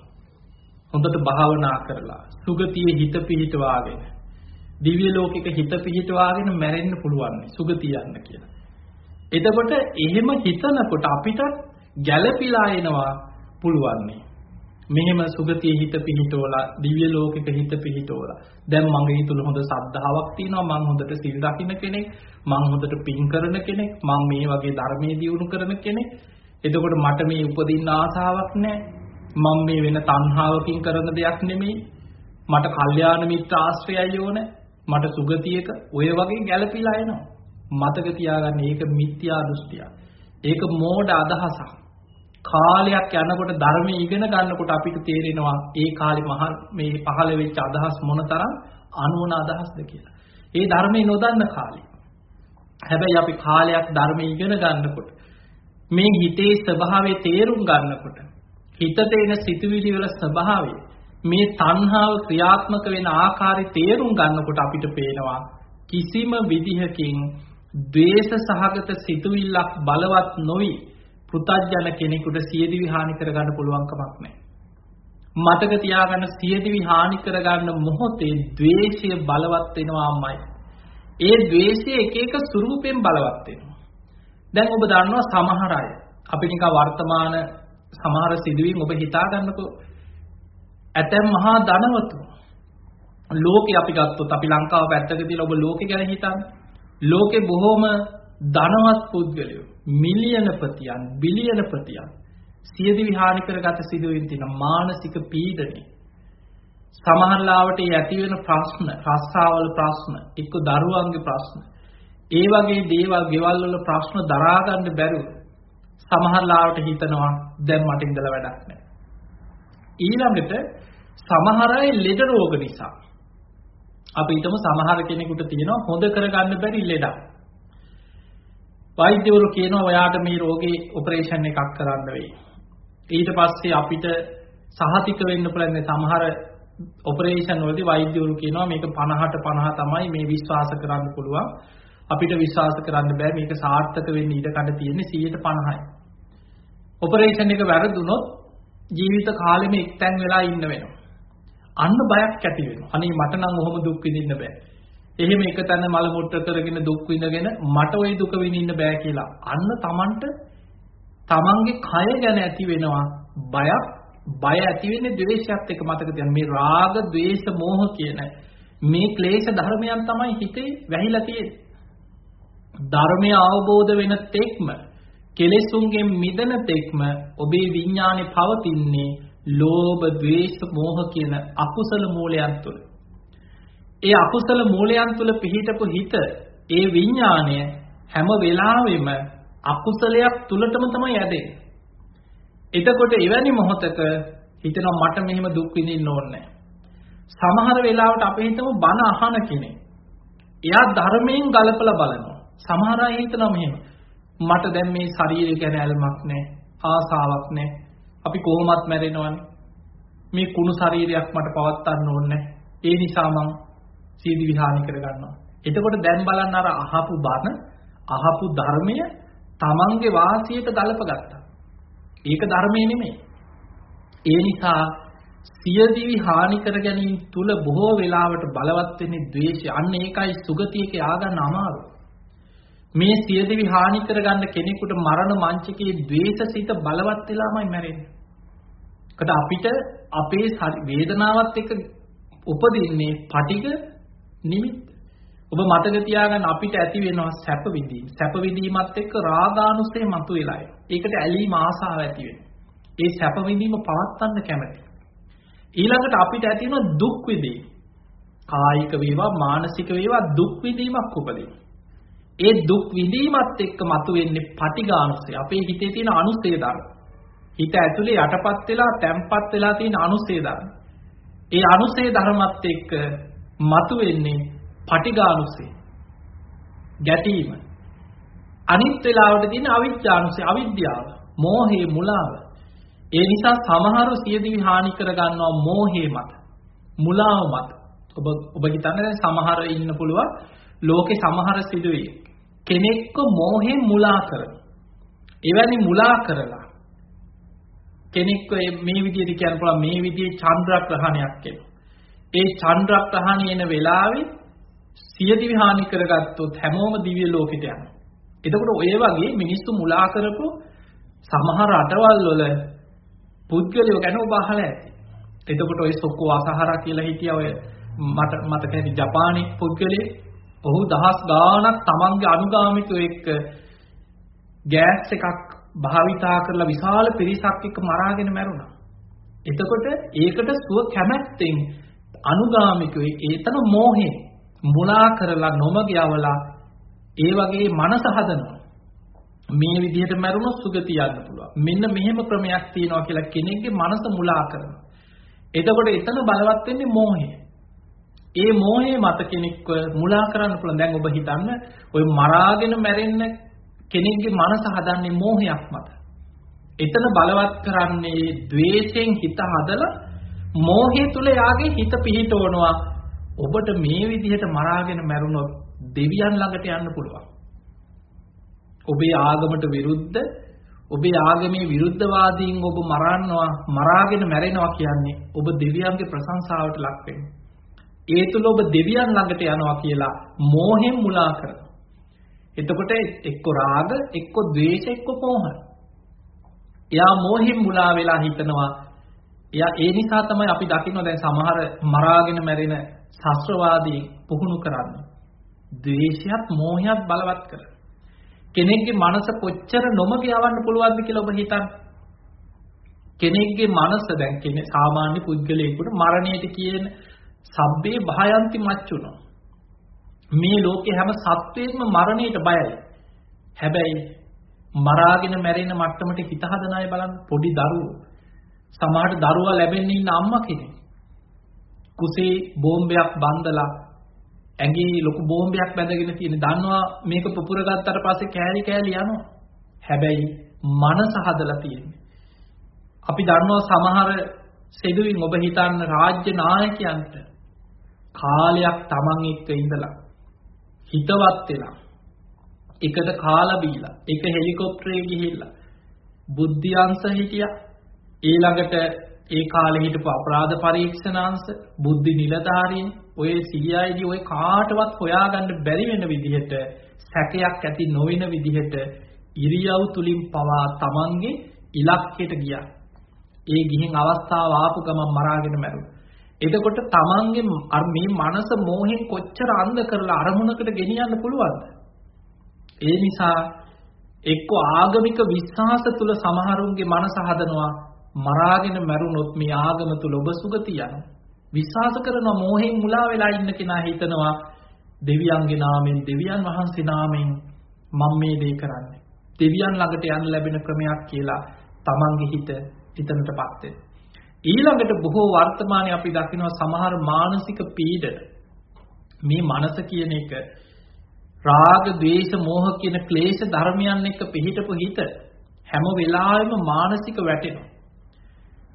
හොඳට භාවනා කරලා සුගතියේ හිත පිහිටවාගෙන දිව්‍ය ලෝකෙක හිත පිහිටවාගෙන මැරෙන්න පුළුවන් සුගතිය යන්න කියලා. එතකොට එහෙම හිතනකොට අපිට ගැළපීලා එනවා පුළුවන්. මෙහෙම සුගතිය හිත පිහිටවලා දිව්‍ය ලෝකෙක හිත පිහිටවලා දැන් මගේ හිතුල හොඳ සද්ධාාවක් තියෙනවා මං හොඳට සිල් රකින්න කෙනෙක් මං හොඳට පින් කරන කෙනෙක් මං මේ වගේ ධර්මයේ දියුණු කරන කෙනෙක් එතකොට මට මේ උපදින්න ආසාවක් නැහැ මම මේ වෙන තණ්හාවකින් කරන දෙයක් නෙමෙයි. මට කල්යාණ මිත්‍ර ආශ්‍රයයි ඕන. මට සුගතියක ඔය වගේ ගැළපීලා එනවා. මතක තියාගන්න ඒක මිත්‍යා දෘෂ්ටියක්. ඒක මෝඩ අදහසක්. කාලයක් යනකොට ධර්මයේ ඉගෙන ගන්නකොට අපිට තේරෙනවා ඒ කාලේ මහ මේ පහළ වෙච්ච අදහස් මොනතරම් අනුවන අදහස්ද කියලා. ඒ ධර්මයේ නොදන්න කාලේ. හැබැයි අපි කාලයක් ධර්මයේ ඉගෙන ගන්නකොට මේ හිතේ ස්වභාවය තේරුම් ගන්නකොට හිතට එන සිතුවිලි වල ස්වභාවය මේ තණ්හාව ක්‍රියාත්මක වෙන ආකාරي තේරුම් ගන්නකොට අපිට පේනවා කිසිම විදිහකින් ද්වේෂ සහගත සිතුවිල්ලක් බලවත් නොවි පෘතජන කෙනෙකුට සියදිවි හානි කරගන්න පුළුවන් කමක් නැහැ. මතක තියාගන්න සියදිවි හානි කරගන්න මොහොතේ ද්වේෂය බලවත් වෙනවාමයි. ඒ ද්වේෂය එක එක ස්වරූපෙන් බලවත් වෙනවා. දැන් ඔබ දන්නවා සමහර අය අපි නිකන් වර්තමාන සමහර සිදුවීම් ඔබ හිතා ගන්නකෝ. ඇතැම් මහා ධනවතුන් ලෝකේ අපි ගත්තොත් අපි ලංකාව පැත්තක තියලා ඔබ ලෝකේ ගැන හිතන්න. ලෝකේ බොහොම ධනවත් පුද්ගලයෝ. මිලියනපතියන් බිලියනපතියන් සියදිවි හානි කරගත සිදුවෙන තියෙන මානසික පීඩනය. සමහර ලාවට ඒ ඇති වෙන ප්‍රශ්න රස්සාවල ප්‍රශ්න එක්ක දරුවන්ගේ ප්‍රශ්න ඒ වගේ දේවල් ගෙවල් වල ප්‍රශ්න දරා ගන්න බැරුව සමහර ලාවට හිතනවා දැන් මට ඉඳලා වැඩක් නැහැ. ඊළඟට සමහර අය ලෙඩ රෝග නිසා. අපි හිතමු සමහර කෙනෙකුට තියෙනවා හොඳ කරගන්න බැරි ලෙඩක්. වෛද්‍යවරු කියනවා ඔයාට මේ රෝගේ ඔපරේෂන් එකක් කරන්න වෙයි. ඊට පස්සේ අපිට සහතික වෙන්න පුළුවන් සමහර ඔපරේෂන් වලදී වෛද්‍යවරු කියනවා මේක 50ට 50 තමයි මේ විශ්වාස කරන්න පුළුවන්. අපිට විශ්වාස කරන්න බෑ. මේක සාර්ථක වෙන්න ඉඩ කඩ තියෙන්නේ 150යි ඔපරේෂන් එක වැරදුනොත් ජීවිත කාලෙම එක්තැන් වෙලා ඉන්න වෙනවා. අන්න බයක් ඇති වෙනවා. අනේ මට නම් ඔහොම දුක් විඳින්න බෑ. එහෙම එක තැන මල මුට්ට කරගෙන දුක් විඳගෙන මට ওই දුක විඳින්න බෑ කියලා. අන්න Tamanට තමන්ගේ කය ගැන ඇති වෙනවා බයක්. බය ඇති වෙන්නේ ද්වේෂයත් එක්ක මතක තියාගන්න. මේ රාග ද්වේෂ මෝහ කියන මේ ක්ලේශ ධර්මයන් තමයි හිතේ වැහිලා තියෙන්නේ. ධර්මය අවබෝධ වෙන තෙක්ම කෙලෙසුන්ගෙන් මිදෙන තෙක්ම ඔබේ විඥානේ පවතින්නේ ලෝභ ද්වේෂ මෝහ කියන අකුසල මූලයන් තුල ඒ අකුසල මූලයන් තුල පිහිටපු හිත ඒ විඥාණය හැම වෙලාවෙම අකුසලයක් තුලටම තමයි යදෙන්නේ. එතකොට එවැනි මොහොතක හිතනවා මට මෙහෙම දුක් විඳින්න ඕනේ සමහර වෙලාවට අපි හිතමු බන අහන කෙනෙක්. එයා ධර්මයෙන් ගලපලා බලනවා. සමහර අය හිතනවා මෙහෙම. මට දැන් මේ ශරීරය ගැන ඇල්මක් නැහැ, ආසාවක් නැහැ. අපි කොහොමත් මැරෙනවනේ. මේ කුණු ශරීරයක් මට පවත්වන්න ඕනේ ඒ නිසා මං සීදි විහානි කරගන්නවා. එතකොට දැන් බලන්න අර අහපු බන, අහපු ධර්මය තමන්ගේ වාසියට ගලපගත්තා. ඒක ධර්මයේ නෙමෙයි. ඒ නිසා සියදිවි හානි කර ගැනීම තුල බොහෝ වෙලාවට බලවත් වෙන්නේ ද්වේෂය. අන්න ඒකයි සුගතියක ආගන්න අමාරු. මේ සියදිවි හානි කරගන්න කෙනෙකුට මරණ මංචකයේ ද්වේෂසිත බලවත් වෙලාමයි මැරෙන්නේ. කට අපිට අපේ වේදනාවත් එක්ක උපදින්නේ පටිග නිමිත්ත. ඔබ මතක තියාගන්න අපිට ඇති වෙනවා සැප විඳීම. සැප විඳීමත් එක්ක රාගානුසය මතුවෙලා එනවා. ඒකට ඇලීම ආසාව ඇති වෙනවා. ඒ සැප විඳීම පවත්වන්න කැමති. ඊළඟට අපිට ඇති වෙන දුක් විඳීම. කායික වේවා මානසික වේවා දුක් විඳීමක් උපදින. ඒ දුක් විඳීමත් එක්ක මතුවෙන්නේ පටිඝානුසය. අපේ හිතේ තියෙන අනුසය ධර්ම. හිත ඇතුලේ යටපත් වෙලා තැම්පත් වෙලා තියෙන අනුසය ධර්ම. ඒ අනුසය ධර්මත් එක්ක මතුවෙන්නේ පටිඝානුසය ගැටීම. අනිත් වෙලාවට තියෙන අවිජ්ජානුසය අවිද්‍යාව. මෝහේ මුලාව. ඒ නිසා සමහරු සියදිවි හානි කර ගන්නවා මෝහේ මත. මුලාව මත. ඔබ ඔබ හිතන්නේ දැන් සමහර ඉන්න පුළුවන්. ලෝකේ සමහර සිදුවේ. කෙනෙක්ව මෝහෙන් මුලා කරන එවැනි මුලා කරලා කෙනෙක්ව මේ විදිහට කියන්න පුළුවන් මේ විදිහේ චන්ද්‍රග්‍රහණයක් එනවා ඒ චන්ද්‍රග්‍රහණය එන වෙලාවේ සියදිවි හානි කරගත්තොත් හැමෝම දිව්‍ය ලෝකෙට යනවා. එතකොට ඔය වගේ මිනිස්සු මුලා කරපු සමහර රටවල් වල පුද්ගලයෝ ගැන ඔබ අහලා ඇති. එතකොට ඔය සොක්කෝ අසහරා කියලා හිටිය ඔය මට මතක ඇති ජපානයේ පුද්ගලයෙක් ඔහු දහස් ගාණක් තමන්ගේ අනුගාමිකයෝ එක්ක ගෑස් එකක් භාවිතා කරලා විශාල පිරිසක් එක්ක මරාගෙන මැරුණා. එතකොට ඒකට සුව කැමැත්තෙන් අනුගාමිකයෝ ඒතන මෝහේ මුලා කරලා නොමග යවලා ඒ වගේ මනස හදනවා. මේ විදිහට මැරුණොත් සුගතිය යන්න පුළුවන්. මෙන්න මෙහෙම ක්‍රමයක් තියෙනවා කියලා කෙනෙක්ගේ මනස මුලා කරනවා. එතකොට එතන බලවත් වෙන්නේ මෝහය. ඒ මෝහයේ මත කෙනෙක්ව මුලා කරන්න පුළුවන්. දැන් ඔබ හිතන්න ඔය මරාගෙන මැරෙන්න කෙනෙක්ගේ මනස හදන්නේ මෝහයක් මත. එතන බලවත් කරන්නේ द्वේෂයෙන් හිත හදලා මෝහය තුල යාගේ හිත පිහිටවනවා. ඔබට මේ විදිහට මරාගෙන මැරුණොත් දෙවියන් ළඟට යන්න පුළුවන්. ඔබේ ආගමට විරුද්ධ ඔබේ ආගමේ විරුද්ධවාදීන් ඔබ මරන්නවා මරාගෙන මැරෙනවා කියන්නේ ඔබ දෙවියන්ගේ ප්‍රශංසාවට ලක් වෙනවා. ඒ තුල ඔබ දෙවියන් ළඟට යනවා කියලා මෝහෙන් මුලා කරනවා. එතකොට එක්ක රාග, එක්ක ද්වේෂ, එක්ක මෝහ. එයා මෝහෙන් මුලා වෙලා හිතනවා එයා ඒ නිසා තමයි අපි දකින්න දැන් සමහර මරාගෙන මැරෙන ශාස්ත්‍රවාදී පුහුණු කරන්නේ. ද්වේෂයත් මෝහයත් බලවත් කර. කෙනෙක්ගේ මනස කොච්චර නොමග යවන්න පුළුවන්ද කියලා ඔබ හිතන්න. කෙනෙක්ගේ මනස දැන් කෙනෙක් සාමාන්‍ය පුද්ගලයෙකුට මරණයට කියන සබ්බේ භයන්ති මච්චුනෝ. මේ ලෝකේ හැම සත්වෙත්ම මරණයට බයයි. හැබැයි මරාගෙන මැරෙන මට්ටමට හිත හදන අය බලන්න පොඩි දරුවෝ. සමහරට දරුවා ලැබෙන්න ඉන්න අම්මා කෙනෙක්. කුසේ බෝම්බයක් බන්දලා ඇඟේ ලොකු බෝම්බයක් බැඳගෙන තියෙන. දන්නවා මේක පුපුර ගත්තට පස්සේ කෑලි කෑලි යනවා. හැබැයි මනස හදලා තියෙන්නේ. අපි දන්නවා සමහර සෙදුවින් ඔබ හිතන්න රාජ්‍ය නායකයන්ට කාලයක් Taman එක්ක ඉඳලා හිතවත් වෙලා එකට කාලා බීලා එක හෙලිකොප්ටරේ ගිහිල්ලා බුද්ධ්‍යංශ හිටියා ඊළඟට ඒ කාලේ හිටපු අපරාධ පරීක්ෂණාංශ බුද්ධි නිලධාරීන් ඔය CID ඔය කාටවත් හොයාගන්න බැරි වෙන විදිහට සැකයක් ඇති නොවන විදිහට ඉරියව් තුලින් පවා Tamanගේ ඉලක්කයට ගියා. ඒ ගිහින් අවස්ථාව ආපු ගමන් මරාගෙන මැරුණා. එතකොට Tamanගේ මේ මනස මෝහෙන් කොච්චර අන්ධ කරලා අරමුණකට ගෙනියන්න පුළුවන්ද? ඒ නිසා එක්ක ආගමික විශ්වාස තුල සමහරුන්ගේ මනස හදනවා මරාගෙන මැරුණොත් මේ ආගම තුල ඔබ සුගතිය යනවා. විශ්වාස කරන මෝහෙන් මුලා වෙලා ඉන්න කෙනා හිතනවා දෙවියන්ගේ නාමෙන් දෙවියන් වහන්සේ නාමෙන් මම මේ දේ කරන්නේ. දෙවියන් ළඟට යන්න ලැබෙන ක්‍රමයක් කියලා තමන්ගේ හිත හිතනටපත් වෙනවා. ඊළඟට බොහෝ වර්තමානයේ අපි දකිනවා සමහර මානසික පීඩන මේ මනස කියන එක රාග, ద్వේෂ, මෝහ කියන ක්ලේශ ධර්මයන් එක්ක පිහිටපු හිත හැම වෙලාවෙම මානසික වැටෙනවා.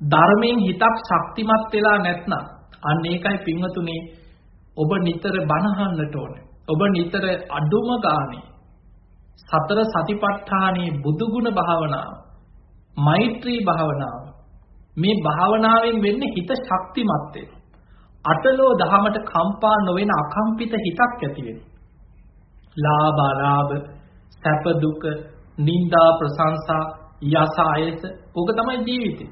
ධර්මයෙන් හිතක් ශක්තිමත් වෙලා නැත්නම් අන්න ඒකයි පින්වතුනි ඔබ නිතර බනහන්නට ඕනේ. ඔබ නිතර අඩුම ගානේ සතර සතිපට්ඨානේ බුදුගුණ භාවනාව, මෛත්‍රී භාවනාව මේ භාවනාවෙන් වෙන්නේ හිත ශක්තිමත් වෙනවා. අටලෝ දහමට කම්පා නොවන අකම්පිත හිතක් ඇති වෙනවා. ලාභ අලාභ, සැප දුක, නිന്ദා ප්‍රශංසා, යස ආයස, ඕක තමයි ජීවිතේ.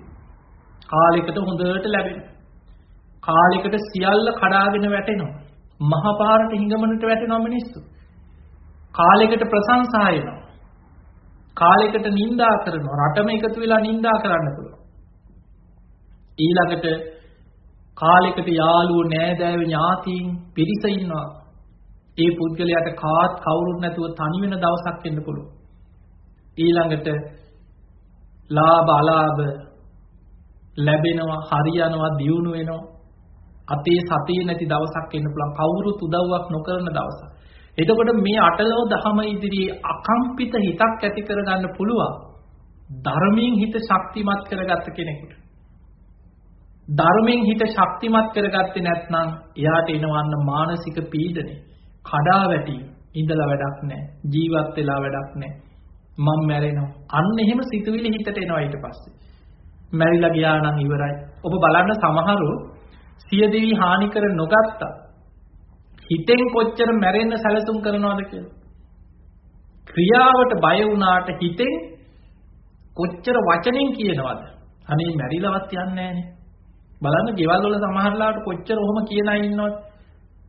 කාලයකට හොඳට ලැබෙන. කාලයකට සියල්ල කඩාගෙන වැටෙනවා. මහපාරට හිඟමනට වැටෙනවා මිනිස්සු. කාලයකට ප්‍රශංසා එනවා. කාලයකට නිিন্দা කරනවා. රටම එකතු වෙලා නිিন্দা කරන්න ඊළඟට කාලයකට යාළුවෝ නෑදෑයෝ ඥාතීන් පිරිස ඉන්නවා. ඒ පුද්ගලයාට කාත් කවුරුත් නැතුව තනි වෙන දවසක් එන්න පුළුවන්. ඊළඟට ලාභ අලාභ ලැබෙනවා හරියනවා දියුණු වෙනවා අතේ සතිය නැති දවසක් එන්න පුළුවන් කවුරුත් උදව්වක් නොකරන දවසක්. එතකොට මේ අටලෝ දහම ඉදිරියේ අකම්පිත හිතක් ඇති කරගන්න පුළුවන් ධර්මයෙන් හිත ශක්තිමත් කරගත්ත කෙනෙකුට. ධර්මයෙන් හිත ශක්තිමත් කරගත්තේ නැත්නම් එයාට එනවන්න මානසික පීඩනේ කඩා වැටි ඉඳලා වැඩක් නැහැ. ජීවත් වෙලා වැඩක් නැහැ. මම මැරෙනවා. අන්න එහෙම සිතුවිලි හිතට එනවා ඊට පස්සේ. මැරිලා ගියා නම් ඉවරයි. ඔබ බලන්න සමහරු සියදිවි හානි කර නොගත්තා. හිතෙන් කොච්චර මැරෙන්න සැලසුම් කරනවද කියලා. ක්‍රියාවට බය වුණාට හිතෙන් කොච්චර වචනෙන් කියනවද? අනේ මැරිලවත් යන්නේ නැහනේ බලන්න ගෙවල් වල සමහරලාට කොච්චර ඔහොම කියන අය ඉන්නවද?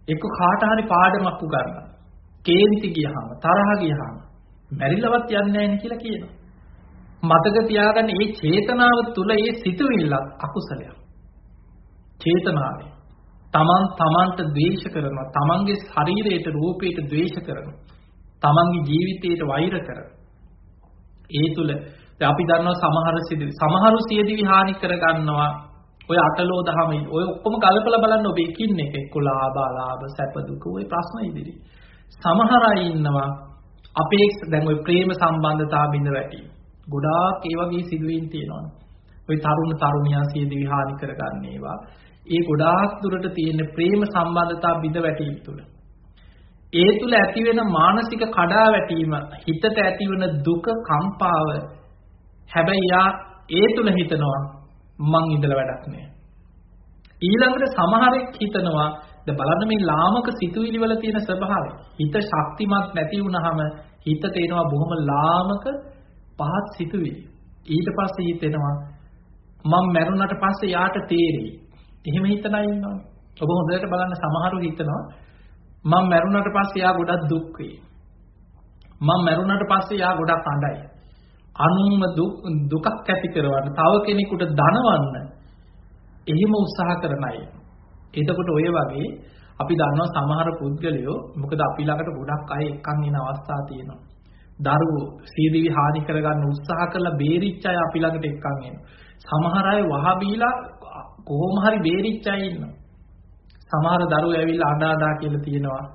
එක්ක කාට හරි පාඩමක් උගන්වනවා. කේන්ති ගියහම තරහ ගියහම මැරිලවත් යන්නේ නැහැ කියලා කියනවා. මතක තියාගන්න මේ චේතනාව තුල මේ සිතුවිල්ල අකුසලයක්. චේතනාවේ තමන් තමන්ට ද්වේෂ කරනවා තමන්ගේ ශරීරයට රූපයට ද්වේෂ කරනවා තමන්ගේ ජීවිතයට වෛර කරනවා ඒ තුල අපි දන්නවා සමහර සිදු සමහරු සියදිවි හානි කර ගන්නවා ඔය අටලෝ දහම ඔය ඔක්කොම කල්පලා බලන්න ඔබ එකින් එක එක්ක ලාභ අලාභ සැප දුක ඔය ප්‍රශ්න ඉදිරි. සමහර අය ඉන්නවා අපේක්ෂ දැන් ඔය ප්‍රේම සම්බන්ධතා බිඳ වැටි. ගොඩාක් ඒ වගේ සිදුවීම් තියෙනවා. ඔය තරුණ තරුණියන් සියදි විහානි කරගන්න ඒවා. ඒ ගොඩාක් දුරට තියෙන ප්‍රේම සම්බන්ධතා බිඳ වැටීම තුළ. ඒ තුල ඇතිවෙන මානසික කඩාවැටීම හිතට ඇතිවන දුක කම්පාව හැබැයි යා ඒ තුල හිතනවා මං ඉඳලා වැඩක් නෑ. ඊළඟට සමහරෙක් හිතනවා ද බලන්න මේ ලාමක සිතුවිලි වල තියෙන ස්වභාවය. හිත ශක්තිමත් නැති වුනහම හිත තේනවා බොහොම ලාමක පහත් සිතුවිලි. ඊට පස්සේ හිතෙනවා මම මැරුණට පස්සේ යාට තේරෙයි. එහෙම හිතන අය ඉන්නවනේ. ඔබ හොඳට බලන්න සමහරු හිතනවා මම මැරුණට පස්සේ යා ගොඩක් දුක් වෙයි. මම මැරුණට පස්සේ යා ගොඩක් අඬයි. අනුන්ම දුකක් ඇති කරවන්න, තව කෙනෙකුට දනවන්න එහෙම උත්සාහ කරන අය. එතකොට ඔය වගේ අපි දන්නවා සමහර පුද්ගලයෝ මොකද අපි ළඟට ගොඩක් අය එක්කන් ඉන අවස්ථා තියෙනවා. දරුවෝ සීදිවි හානි කරගන්න උත්සාහ කරලා බේරිච්ච අය අපි ළඟට එක්කන් එනවා. සමහර අය වහ බීලා කොහොම හරි බේරිච්ච අය ඉන්නවා. සමහර දරුවෝ ඇවිල්ලා අඬා අඬා කියලා තියෙනවා.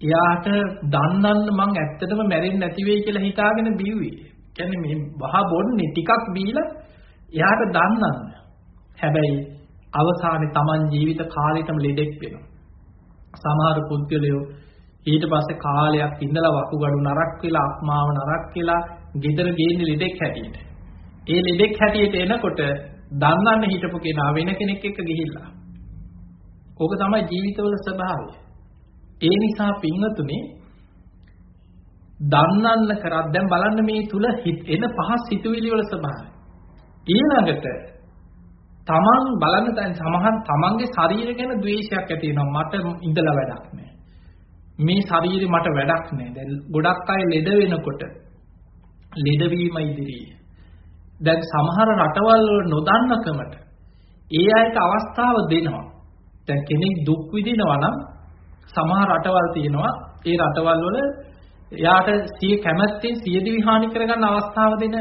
එයාට දන්නන්න මං ඇත්තටම මැරෙන්නේ නැති වෙයි කියලා හිතාගෙන බිව්වේ. කියන්නේ මේ වහ බොන්නේ ටිකක් බීලා එයාට දන්නන්න. හැබැයි අවසානයේ Taman ජීවිත කාලෙටම ලෙඩෙක් වෙනවා. සමහර පුද්ගලයෝ ඊට පස්සේ කාලයක් ඉඳලා වකුගඩු නරක් වෙලා අක්මාව නරක් වෙලා ගෙදර ගේන්නේ ලෙඩෙක් හැටියට. ඒ ලෙඩෙක් හැටියට එනකොට දන්නන්න හිටපු කෙනා වෙන කෙනෙක් එක්ක ගිහිල්ලා. ඕක තමයි ජීවිතවල ස්වභාවය. ඒ නිසා පින්වතුනි දන්නන්න කරත් දැන් බලන්න මේ තුල එන පහස් සිතුවිලි වල ස්වභාවය. ඊළඟට තමන් බලන්න දැන් සමහන් තමන්ගේ ශරීරය ගැන ද්වේෂයක් ඇති වෙනවා. මට ඉඳලා වැඩක් නැහැ මේ ශරීරේ මට වැඩක් නැහැ දැන් ගොඩක් අය ලෙඩ වෙනකොට ලෙඩවීම ඉදිරියේ. දැන් සමහර රටවල් වල නොදන්නකමට ඒ අයට අවස්ථාව දෙනවා. දැන් කෙනෙක් දුක් විඳිනවා නම් සමහර රටවල් තියෙනවා. ඒ රටවල් වල එයාට සිය කැමැත්තෙන් සියදිවි හානි කරගන්න අවස්ථාව දෙන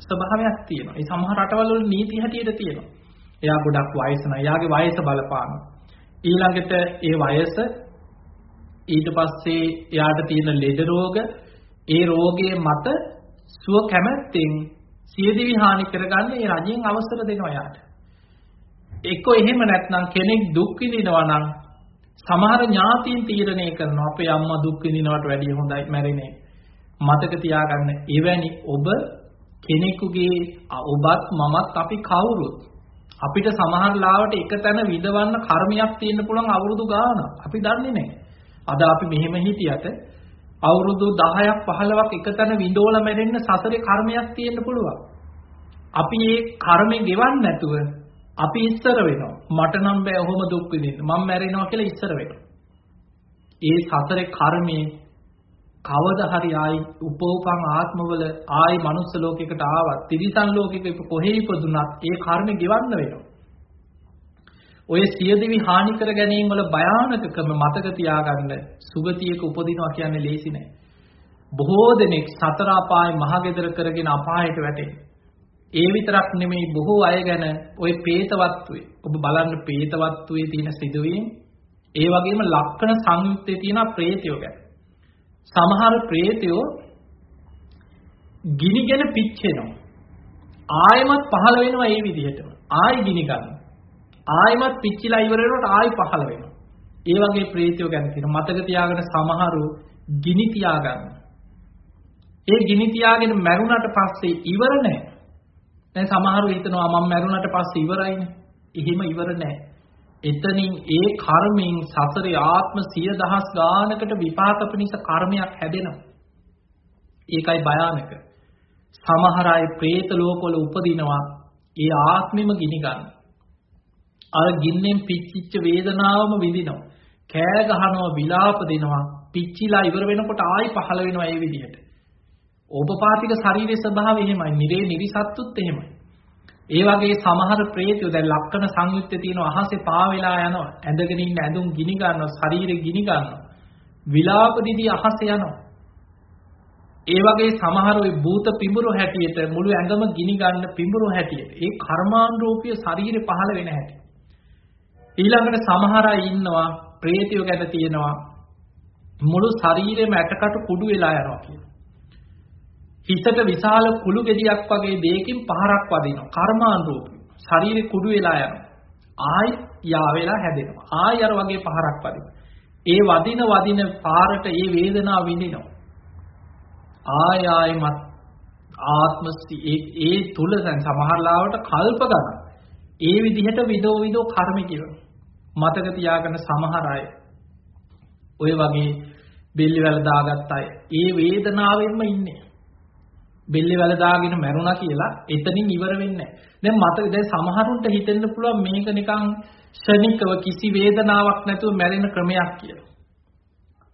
ස්වභාවයක් තියෙනවා. ඒ සමහර රටවල් වල නීති හැටියට තියෙනවා. එයා ගොඩක් වයස නැහැ. එයාගේ වයස බලපානවා. ඊළඟට ඒ වයස ඊට පස්සේ එයාට තියෙන ලෙඩ රෝග ඒ රෝගයේ මත සුව කැමැත්තෙන් සියදිවි හානි කරගන්න ඒ රජෙන් අවසර දෙනවා යාට. එක්ක එහෙම නැත්නම් කෙනෙක් දුක් විඳිනවා නම් සමහර ඥාතීන් තීරණය කරනවා අපේ අම්මා දුක් විඳිනවට වැඩිය හොඳයි මැරෙන්නේ. මතක තියාගන්න එවැනි ඔබ කෙනෙකුගේ ඔබත් මමත් අපි කවුරුත් අපිට සමහර ලාවට එක තැන විඳවන්න කර්මයක් තියෙන්න පුළුවන් අවුරුදු ගාන. අපි දන්නේ නැහැ. අද අපි මෙහෙම හිටියට අවුරුදු 10ක් 15ක් එක තැන විඳෝල මැරෙන්න සසරේ කර්මයක් තියෙන්න පුළුවන්. අපි මේ කර්මෙ ගෙවන්නේ නැතුව අපි ඉස්සර වෙනවා. මට නම් බෑ ඔහොම දුක් විඳින්න. මම මැරෙනවා කියලා ඉස්සර වෙනවා. ඒ සසරේ කර්මයේ කවදා හරි ආයි උපෝපං ආත්මවල ආයි මනුස්ස ලෝකයකට ආවත් තිරිසන් ලෝකයක කොහේ ඉපදුනත් ඒ කර්ම ගෙවන්න වෙනවා. ඔය සියදිවි හානි කර ගැනීම වල භයානකකම මතක තියාගන්න සුගතියක උපදිනවා කියන්නේ ලේසි නෑ. බොහෝ දෙනෙක් සතර අපායේ මහගෙදර කරගෙන අපායට වැටෙනවා. ඒ විතරක් නෙමෙයි බොහෝ අය ගැන ওই പ്രേතවත්වයේ ඔබ බලන්න പ്രേතවත්වයේ තියෙන සිදුවීම් ඒ වගේම ලක්ෂණ සංයුත්තේ තියෙන പ്രേතයෝ ගැන. සමහර പ്രേතයෝ ගිනිගෙන පිච්චෙනවා. ආයෙමත් පහළ වෙනවා ඒ විදිහටම. ආයෙ ගිනි ගන්න. ආයෙමත් පිච්චිලා ඉවර වෙනකොට ආයෙ පහළ වෙනවා. ඒ වගේ പ്രേතයෝ ගැන තියෙන මතක තියාගන්න සමහරු ගිනි තියාගන්න. ඒ ගිනි තියාගෙන මැරුණාට පස්සේ ඉවර නැහැ. දැන් සමහරු හිතනවා මම මැරුණට පස්සේ ඉවරයිනේ. එහෙම ඉවර නැහැ. එතනින් ඒ කර්මයෙන් සසරේ ආත්ම සිය දහස් ගානකට විපාක පිණිස කර්මයක් හැදෙනවා. ඒකයි භයානක. සමහර අය പ്രേත ලෝකවල උපදිනවා ඒ ආත්මෙම ගිනි ගන්න. අර ගින්නෙන් පිච්චිච්ච වේදනාවම විඳිනවා. කෑ ගහනවා විලාප දෙනවා. පිච්චිලා ඉවර වෙනකොට ආයි පහළ වෙනවා ඒ විදිහට. ඕපපාතික ශරීරයේ ස්වභාවය එහෙමයි. නිරේ නිරිසත්තුත් එහෙමයි. ඒ වගේ සමහර ප්‍රේතයෝ දැන් ලක්කන සංයුත්තේ තියෙන අහසේ පා වෙලා යනවා. ඇඳගෙන ඉන්න ඇඳුම් ගිනි ගන්නවා, ශරීරෙ ගිනි ගන්නවා. විලාප දිදී අහසේ යනවා. ඒ වගේ සමහර ওই භූත පිඹුරු හැටියට මුළු ඇඟම ගිනි ගන්න පිඹුරු හැටියට ඒ කර්මානුරූපී ශරීරෙ පහළ වෙන හැටි. ඊළඟට සමහර අය ඉන්නවා ප්‍රේතයෝ ගැන තියෙනවා මුළු ශරීරෙම ඇටකට කුඩු වෙලා යනවා කියලා. හිතට විශාල කුළු ගෙඩියක් වගේ දෙයකින් පහරක් වදිනවා. කර්මානුරූපී. ශරීරේ කුඩු වෙලා යනවා. ආයි යා වෙලා හැදෙනවා. ආයි අර වගේ පහරක් වදිනවා. ඒ වදින වදින පාරට ඒ වේදනාව විඳිනවා. ආය ආයමත් ආත්ම ඒ ඒ තුල දැන් සමහර ලාවට කල්ප ගන්න. ඒ විදිහට විදෝ විදෝ කර්ම කියනවා. මතක තියාගන්න සමහර අය ඔය වගේ බෙල්ලි වල දාගත් අය ඒ වේදනාවෙන්ම ඉන්නේ. බෙල්ලේ වැල දාගෙන මැරුණා කියලා එතනින් ඉවර වෙන්නේ නැහැ. දැන් මට දැන් සමහරුන්ට හිතෙන්න පුළුවන් මේක නිකන් ශනිකව කිසි වේදනාවක් නැතුව මැරෙන ක්‍රමයක් කියලා.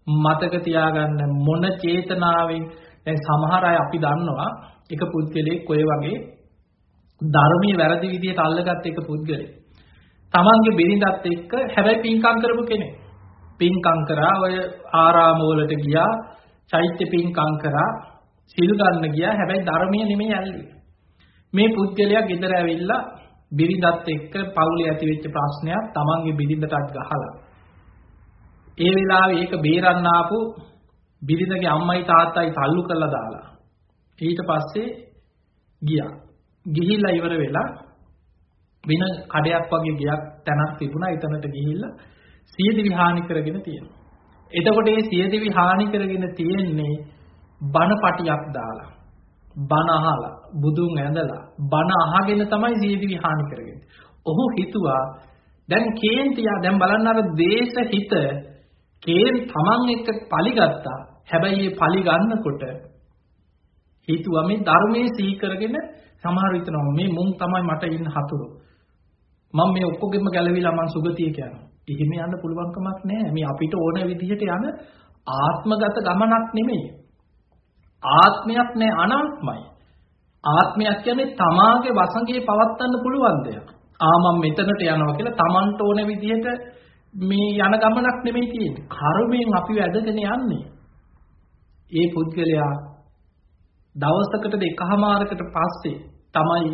මතක තියාගන්න මොන චේතනාවෙන් දැන් සමහර අය අපි දන්නවා එක පුද්ගලයෙක් ඔය වගේ ධර්මයේ වැරදි විදිහට අල්ලගත් එක පුද්ගලයෙක්. තමන්ගේ බිරිඳත් එක්ක හැබැයි පින්කම් කරපු කෙනෙක්. පින්කම් කරා ඔය ආරාම වලට ගියා, චෛත්‍ය පින්කම් කරා, සිල් ගන්න ගියා. හැබැයි ධර්මයේ නෙමෙයි ඇල්ලුවේ. මේ පුද්ගලයා ගෙදර ඇවිල්ලා බිරිඳත් එක්ක පවුලේ ඇති වෙච්ච ප්‍රශ්නයක් තමන්ගේ බිරිඳටත් ගහලා. ඒ වෙලාවේ ඒක බේරන්න ආපු බිරිඳගේ අම්මයි තාත්තයි තල්ලු කරලා දාලා. ඊට පස්සේ ගියා. ගිහිල්ලා ඉවර වෙලා වෙන කඩයක් වගේ ගියක් තැනක් තිබුණා. එතනට ගිහිල්ලා සියදිවි හානි කරගෙන තියෙනවා. එතකොට මේ සියදිවි හානි කරගෙන තියෙන්නේ බණ පටියක් දාලා. බණ අහලා බුදුන් ඇඳලා බණ අහගෙන තමයි සියදිවි හානි කරගෙන. ඔහු හිතුවා දැන් කේන්තියා දැන් බලන්න අර දේශ හිත කේන් තමන් එක්ක පලිගත්තා. හැබැයි මේ පලි ගන්නකොට හිතුවා මේ ධර්මයේ සිහි කරගෙන සමහර විටනවා මේ මුන් තමයි මට ඉන්න හතුරු. මම මේ ඔක්කොගෙම ගැලවිලා මං සුගතිය කියනවා. එහෙම යන්න පුළුවන් කමක් නැහැ. මේ අපිට ඕන විදිහට යන ආත්මගත ගමනක් නෙමෙයි. ආත්මයක් නෑ අනාත්මයි. ආත්මයක් කියන්නේ තමාගේ වසඟේ පවත්වන්න පුළුවන් දෙයක්. ආ මම මෙතනට යනවා කියලා තමන්ට ඕන විදිහට මේ යන ගමනක් නෙමෙයි තියෙන්නේ. කර්මයෙන් අපි වැදගෙන යන්නේ. ඒ පුද්ගලයා දවසකට දෙකමාරකට පස්සේ තමයි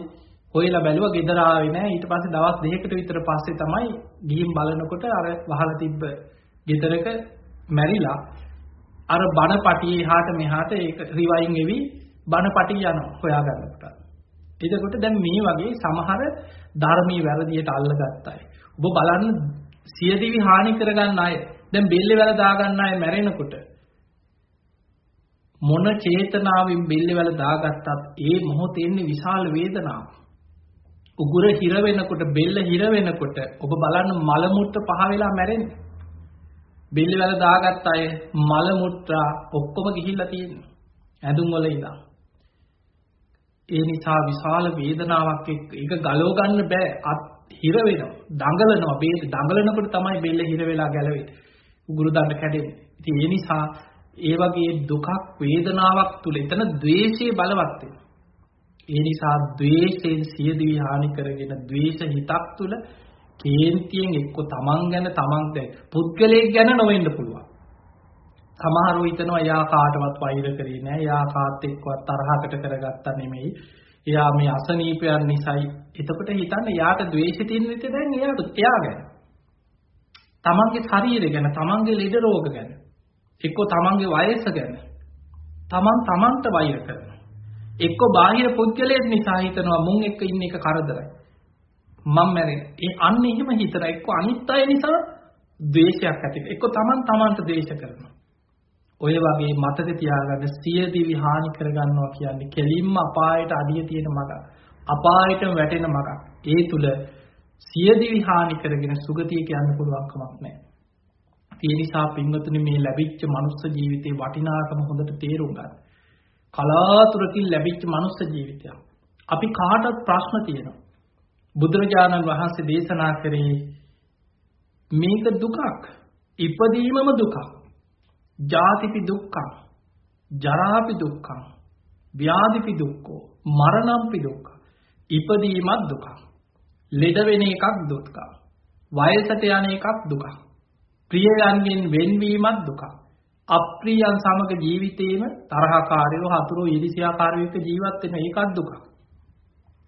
හොයලා බැලුවා ගෙදර ආවේ නැහැ ඊට පස්සේ දවස් දෙකකට විතර පස්සේ තමයි ගිහින් බලනකොට අර වහලා තිබ්බ ගෙදරක මැරිලා අර බණ පටියේ එහාට මෙහාට ඒක රිවයින් වෙවි බණ පටිය යනවා හොයාගන්නකොට එතකොට දැන් මේ වගේ සමහර ධර්මී වැරදියට අල්ලගත්ත අය ඔබ බලන්න සියදිවි හානි කරගන්න අය දැන් බෙල්ලේ වැල දාගන්න අය මැරෙනකොට මොන චේතනාවෙන් බෙල්ලවල දාගත්තත් ඒ මොහොතේ ඉන්නේ විශාල වේදනාවක්. උගුර හිර වෙනකොට බෙල්ල හිර වෙනකොට ඔබ බලන්න මල මුත්‍ර පහ වෙලා මැරෙන්නේ. බිල්වල දාගත් අය මල මුත්‍රා ඔක්කොම ගිහිල්ලා තියෙනවා. ඇඳුම් වල ඉඳන්. ඒ නිසා විශාල වේදනාවක් එක්ක ඒක ගලව ගන්න බෑ. අත් හිර වෙනවා. දඟලනවා. බේද දඟලනකොට තමයි බෙල්ල හිර වෙලා ගැලවෙන්නේ. උගුරු දන්න කැඩෙන්නේ. ඉතින් ඒ නිසා ඒ වගේ දුකක් වේදනාවක් තුල එතන द्वේෂය බලවත් ඒ නිසා द्वේෂයෙන් සියදිවි හානි කරගෙන द्वේෂ හිතක් තුල කේන්තියෙන් එක්ක තමන් ගැන තමන් දැන් පුද්ගලයෙක් ගැන නොවෙන්න පුළුවන්. සමහරව හිතනවා එයා කාටවත් වෛර කරේ නෑ. එයා කාත් එක්කවත් තරහකට කරගත්තා නෙමෙයි. එයා මේ අසනීපයන් නිසායි. එතකොට හිතන්න එයාට ද්වේෂය තියෙන විදිහ දැන් එයාට එයා ගැන. තමන්ගේ ශරීරය ගැන, තමන්ගේ ලෙඩ රෝග ගැන. එක්කෝ තමන්ගේ වයස ගැන තමන් තමන්ට වෛර කරනවා එක්කෝ බාහිර පුද්ගලයෙක් නිසා හිතනවා මුන් එක්ක ඉන්න එක කරදරයි මම මැරෙන ඒ අන්න එහෙම හිතලා එක්කෝ අනිත් අය නිසා ද්වේෂයක් ඇති එක්කෝ තමන් තමන්ට ද්වේෂ කරනවා ඔය වගේ මතක තියාගන්න සියදිවි හානි කරගන්නවා කියන්නේ කෙලින්ම අපායට අඩිය තියෙන මග අපායටම වැටෙන මග ඒ තුල සියදිවි හානි කරගෙන සුගතිය කියන්න පුළුවන් කමක් නැහැ ඒ නිසා පින්වතුනි මේ ලැබිච්ච මනුස්ස ජීවිතේ වටිනාකම හොඳට තේරුම් ගන්න. කලාතුරකින් ලැබිච්ච මනුස්ස ජීවිතයක්. අපි කාටවත් ප්‍රශ්න තියෙනවා. බුදුරජාණන් වහන්සේ දේශනා කරේ මේක දුකක්. ඉපදීමම දුකක්. ජාතිපි දුක්ඛං. ජරාපි දුක්ඛං. ව්‍යාධිපි දුක්ඛෝ. මරණම්පි දුක්ඛං. ඉපදීමත් දුකක්. ලෙඩ වෙන එකක් දුක්ඛ. වයසට යන එකක් දුකක්. ප්‍රියයන්ගෙන් වෙන්වීමත් දුකක්. අප්‍රියයන් සමග ජීවිතේම තරහකාරයෝ හතුරෝ ඊර්ෂ්‍යාකාරයෝ එක්ක ජීවත් වෙන ඒකත් දුකක්.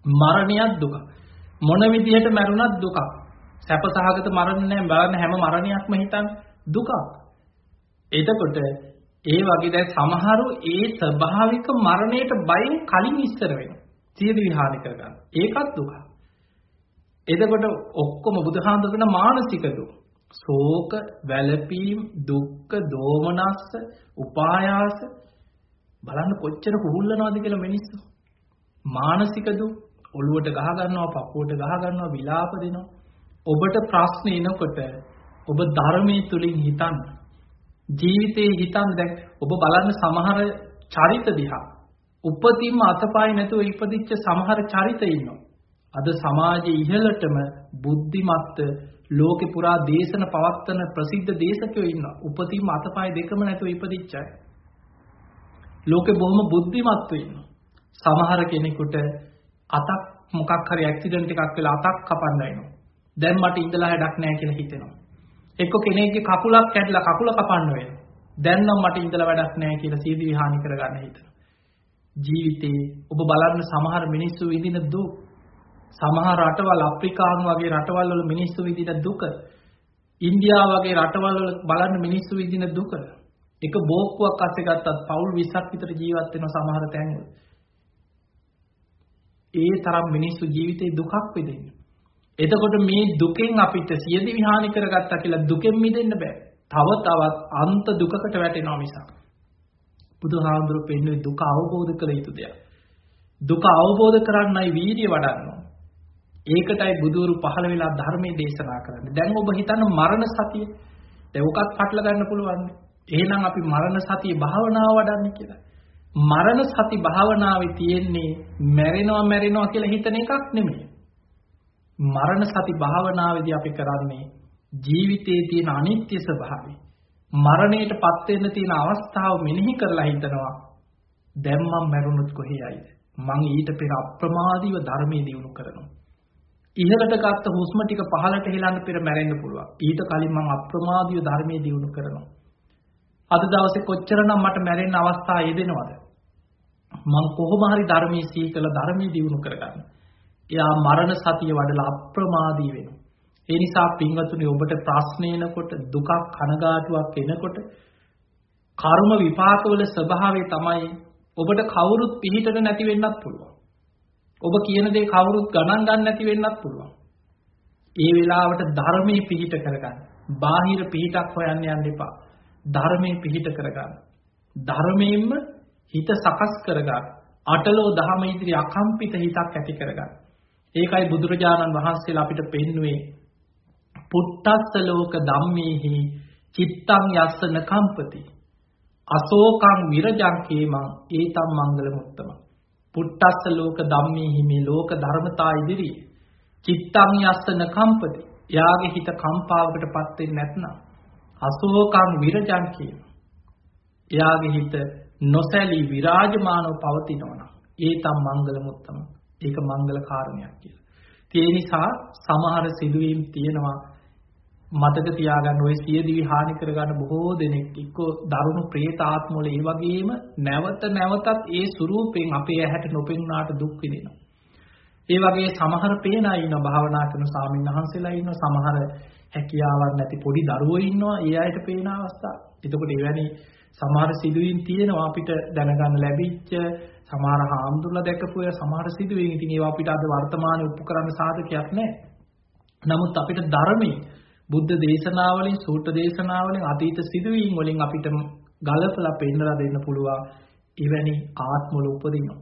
මරණයත් දුකක්. මොන විදිහට මැරුණත් දුකක්. සැපසහගත මරණ නැහැ බලන්න හැම මරණයක්ම හිතන් දුකක්. එතකොට ඒ වගේ දැන් සමහරු ඒ ස්වභාවික මරණයට බයෙන් කලින් ඉස්සර වෙනවා. සියලු විහාරි කරගන්න. ඒකත් දුක. එතකොට ඔක්කොම බුදුහාමුදුරන මානසික දුක. ශෝක වැළපීම් දුක්ඛ දෝමනස්ස උපායාස බලන්න කොච්චර කුහුල්ලනවද කියලා මිනිස්සු මානසික දුක් ඔළුවට ගහ ගන්නවා පපුවට ගහ ගන්නවා විලාප දෙනවා ඔබට ප්‍රශ්න එනකොට ඔබ ධර්මයේ තුලින් හිතන්න ජීවිතේ හිතන්න දැන් ඔබ බලන්න සමහර චරිත දිහා උපතින්ම අතපාය නැතුව ඉපදිච්ච සමහර චරිත ඉන්නවා. අද සමාජයේ ඉහළටම බුද්ධිමත් ලෝකේ පුරා දේශන පවත්තන ප්‍රසිද්ධ දේශකයෝ ඉන්නවා. උපතින්ම අතපාය දෙකම නැතුව ඉපදිච්ච අය. ලෝකේ බොහොම බුද්ධිමත්ව ඉන්නවා. සමහර කෙනෙකුට අතක් මොකක් හරි ඇක්සිඩන්ට් එකක් වෙලා අතක් කපන්න වෙනවා. දැන් මට ඉඳලා හැඩක් නැහැ කියලා හිතෙනවා. එක්ක කෙනෙක්ගේ කකුලක් කැඩලා කකුල කපන්න වෙනවා. දැන් නම් මට ඉඳලා වැඩක් නැහැ කියලා සීදී විහානි කරගන්න හිතනවා. ජීවිතේ ඔබ බලන්න සමහර මිනිස්සු විඳින දුක් සමහර රටවල් අප්‍රිකානු වගේ රටවල් වල මිනිස්සු විඳින දුක ඉන්දියාව වගේ රටවල් වල බලන්න මිනිස්සු විඳින දුක එක බෝක්කුවක් අස්සේ ගත්තත් පවුල් 20ක් විතර ජීවත් වෙන සමහර තැන්වල ඒ තරම් මිනිස්සු ජීවිතේ දුකක් විඳින්නේ එතකොට මේ දුකෙන් අපිට සියදි විහානි කරගත්තා කියලා දුකෙන් මිදෙන්න බෑ තව තවත් අන්ත දුකකට වැටෙනවා මිසක් බුදුහාමුදුරු පෙන්වන්නේ දුක අවබෝධ කළ යුතු දෙයක් දුක අවබෝධ කරන්නයි වීර්ය වඩන්න ඒකටයි බුදුරු පහළ වෙලා ධර්මයේ දේශනා කරන්නේ. දැන් ඔබ හිතන්න මරණ සතිය. දැන් ඔකත් පටල ගන්න පුළුවන්. එහෙනම් අපි මරණ සතිය භාවනාව වඩන්නේ කියලා. මරණ සති භාවනාවේ තියෙන්නේ මැරෙනවා මැරෙනවා කියලා හිතන එකක් නෙමෙයි. මරණ සති භාවනාවේදී අපි කරන්නේ ජීවිතයේ තියෙන අනිත්‍ය ස්වභාවය. මරණයටපත් වෙන්න තියෙන අවස්ථාව මෙනෙහි කරලා හිතනවා. දැන් මම මැරුණොත් කොහේයිද? මං ඊට පෙර අප්‍රමාදීව ධර්මයේ දියුණු කරනවා. ඉහළට ගත්ත හුස්ම ටික පහළට හෙලන්න පෙර මැරෙන්න පුළුවන්. ඊට කලින් මම අප්‍රමාදීව ධර්මයේ දියුණු කරනවා. අද දවසේ කොච්චරනම් මට මැරෙන්න අවස්ථා යෙදෙනවද? මම කොහොම හරි ධර්මයේ සීකල ධර්මයේ දියුණු කරගන්න. එයා මරණ සතිය වඩලා අප්‍රමාදී වෙනවා. ඒ නිසා පින්වතුනි ඔබට ප්‍රශ්නේනකොට දුකක් කනගාටුවක් එනකොට කර්ම විපාකවල ස්වභාවය තමයි ඔබට කවුරුත් පිළිහිටට නැති වෙන්නත් පුළුවන්. ඔබ කියන දේ කවුරුත් ගණන් ගන්න නැති වෙන්නත් පුළුවන්. ඒ වෙලාවට ධර්මයේ පිහිට කරගන්න. බාහිර පිහිටක් හොයන්න යන්න එපා. ධර්මයේ පිහිට කරගන්න. ධර්මයෙන්ම හිත සකස් කරගන්න. අටලෝ දහම ඉදිරි අකම්පිත හිතක් ඇති කරගන්න. ඒකයි බුදුරජාණන් වහන්සේලා අපිට පෙන්වුවේ පුත්තස්ස ලෝක ධම්මේහි චිත්තං යස්සන කම්පති අශෝකං විරජං කේමං ඒතම් මංගල මුත්තම පුට්ටස්ස ලෝක ධම්මේහි මේ ලෝක ධර්මතා ඉදිරි චිත්තං යස්සන කම්පති. යාගේ හිත කම්පාවකටපත් වෙන්නේ නැත්නම් අසෝකං විරජං කියන. එයාගේ හිත නොසැලී විරාජමානව පවතිනවනම් ඒ තම මංගල මුත්තම. ඒක මංගල කාරණයක් කියලා. ඒ නිසා සමහර සිදුවීම් තියෙනවා මතක තියාගන්න ඔය සියදිවි හානි කරගන්න බොහෝ දෙනෙක් එක්කෝ දරුණු പ്രേත ආත්මවල ඒ වගේම නැවත නැවතත් ඒ ස්වරූපෙන් අපේ ඇහැට නොපෙනුනාට දුක් විඳිනවා. ඒ වගේ සමහර පේන අය ඉන්න භාවනා කරන ස්වාමීන් වහන්සේලා ඉන්නවා සමහර හැකියාවක් නැති පොඩි දරුවෝ ඉන්නවා ඒ අයට පේන අවස්ථා. එතකොට එවැනි සමහර සිදුවීම් තියෙනවා අපිට දැනගන්න ලැබිච්ච සමහර හාමුදුරලා දැකපු අය සමහර සිදුවීම් ඉතින් ඒවා අපිට අද වර්තමානයේ ඔප්පු කරන්න සාධකයක් නැහැ. නමුත් අපිට ධර්මයේ බුද්ධ දේශනාවලින් සූත්‍ර දේශනාවලින් අතීත සිදුවීම් වලින් අපිට ගලපලා පෙන්නලා දෙන්න පුළුවන් එවැනි ආත්මවල උපදිනවා.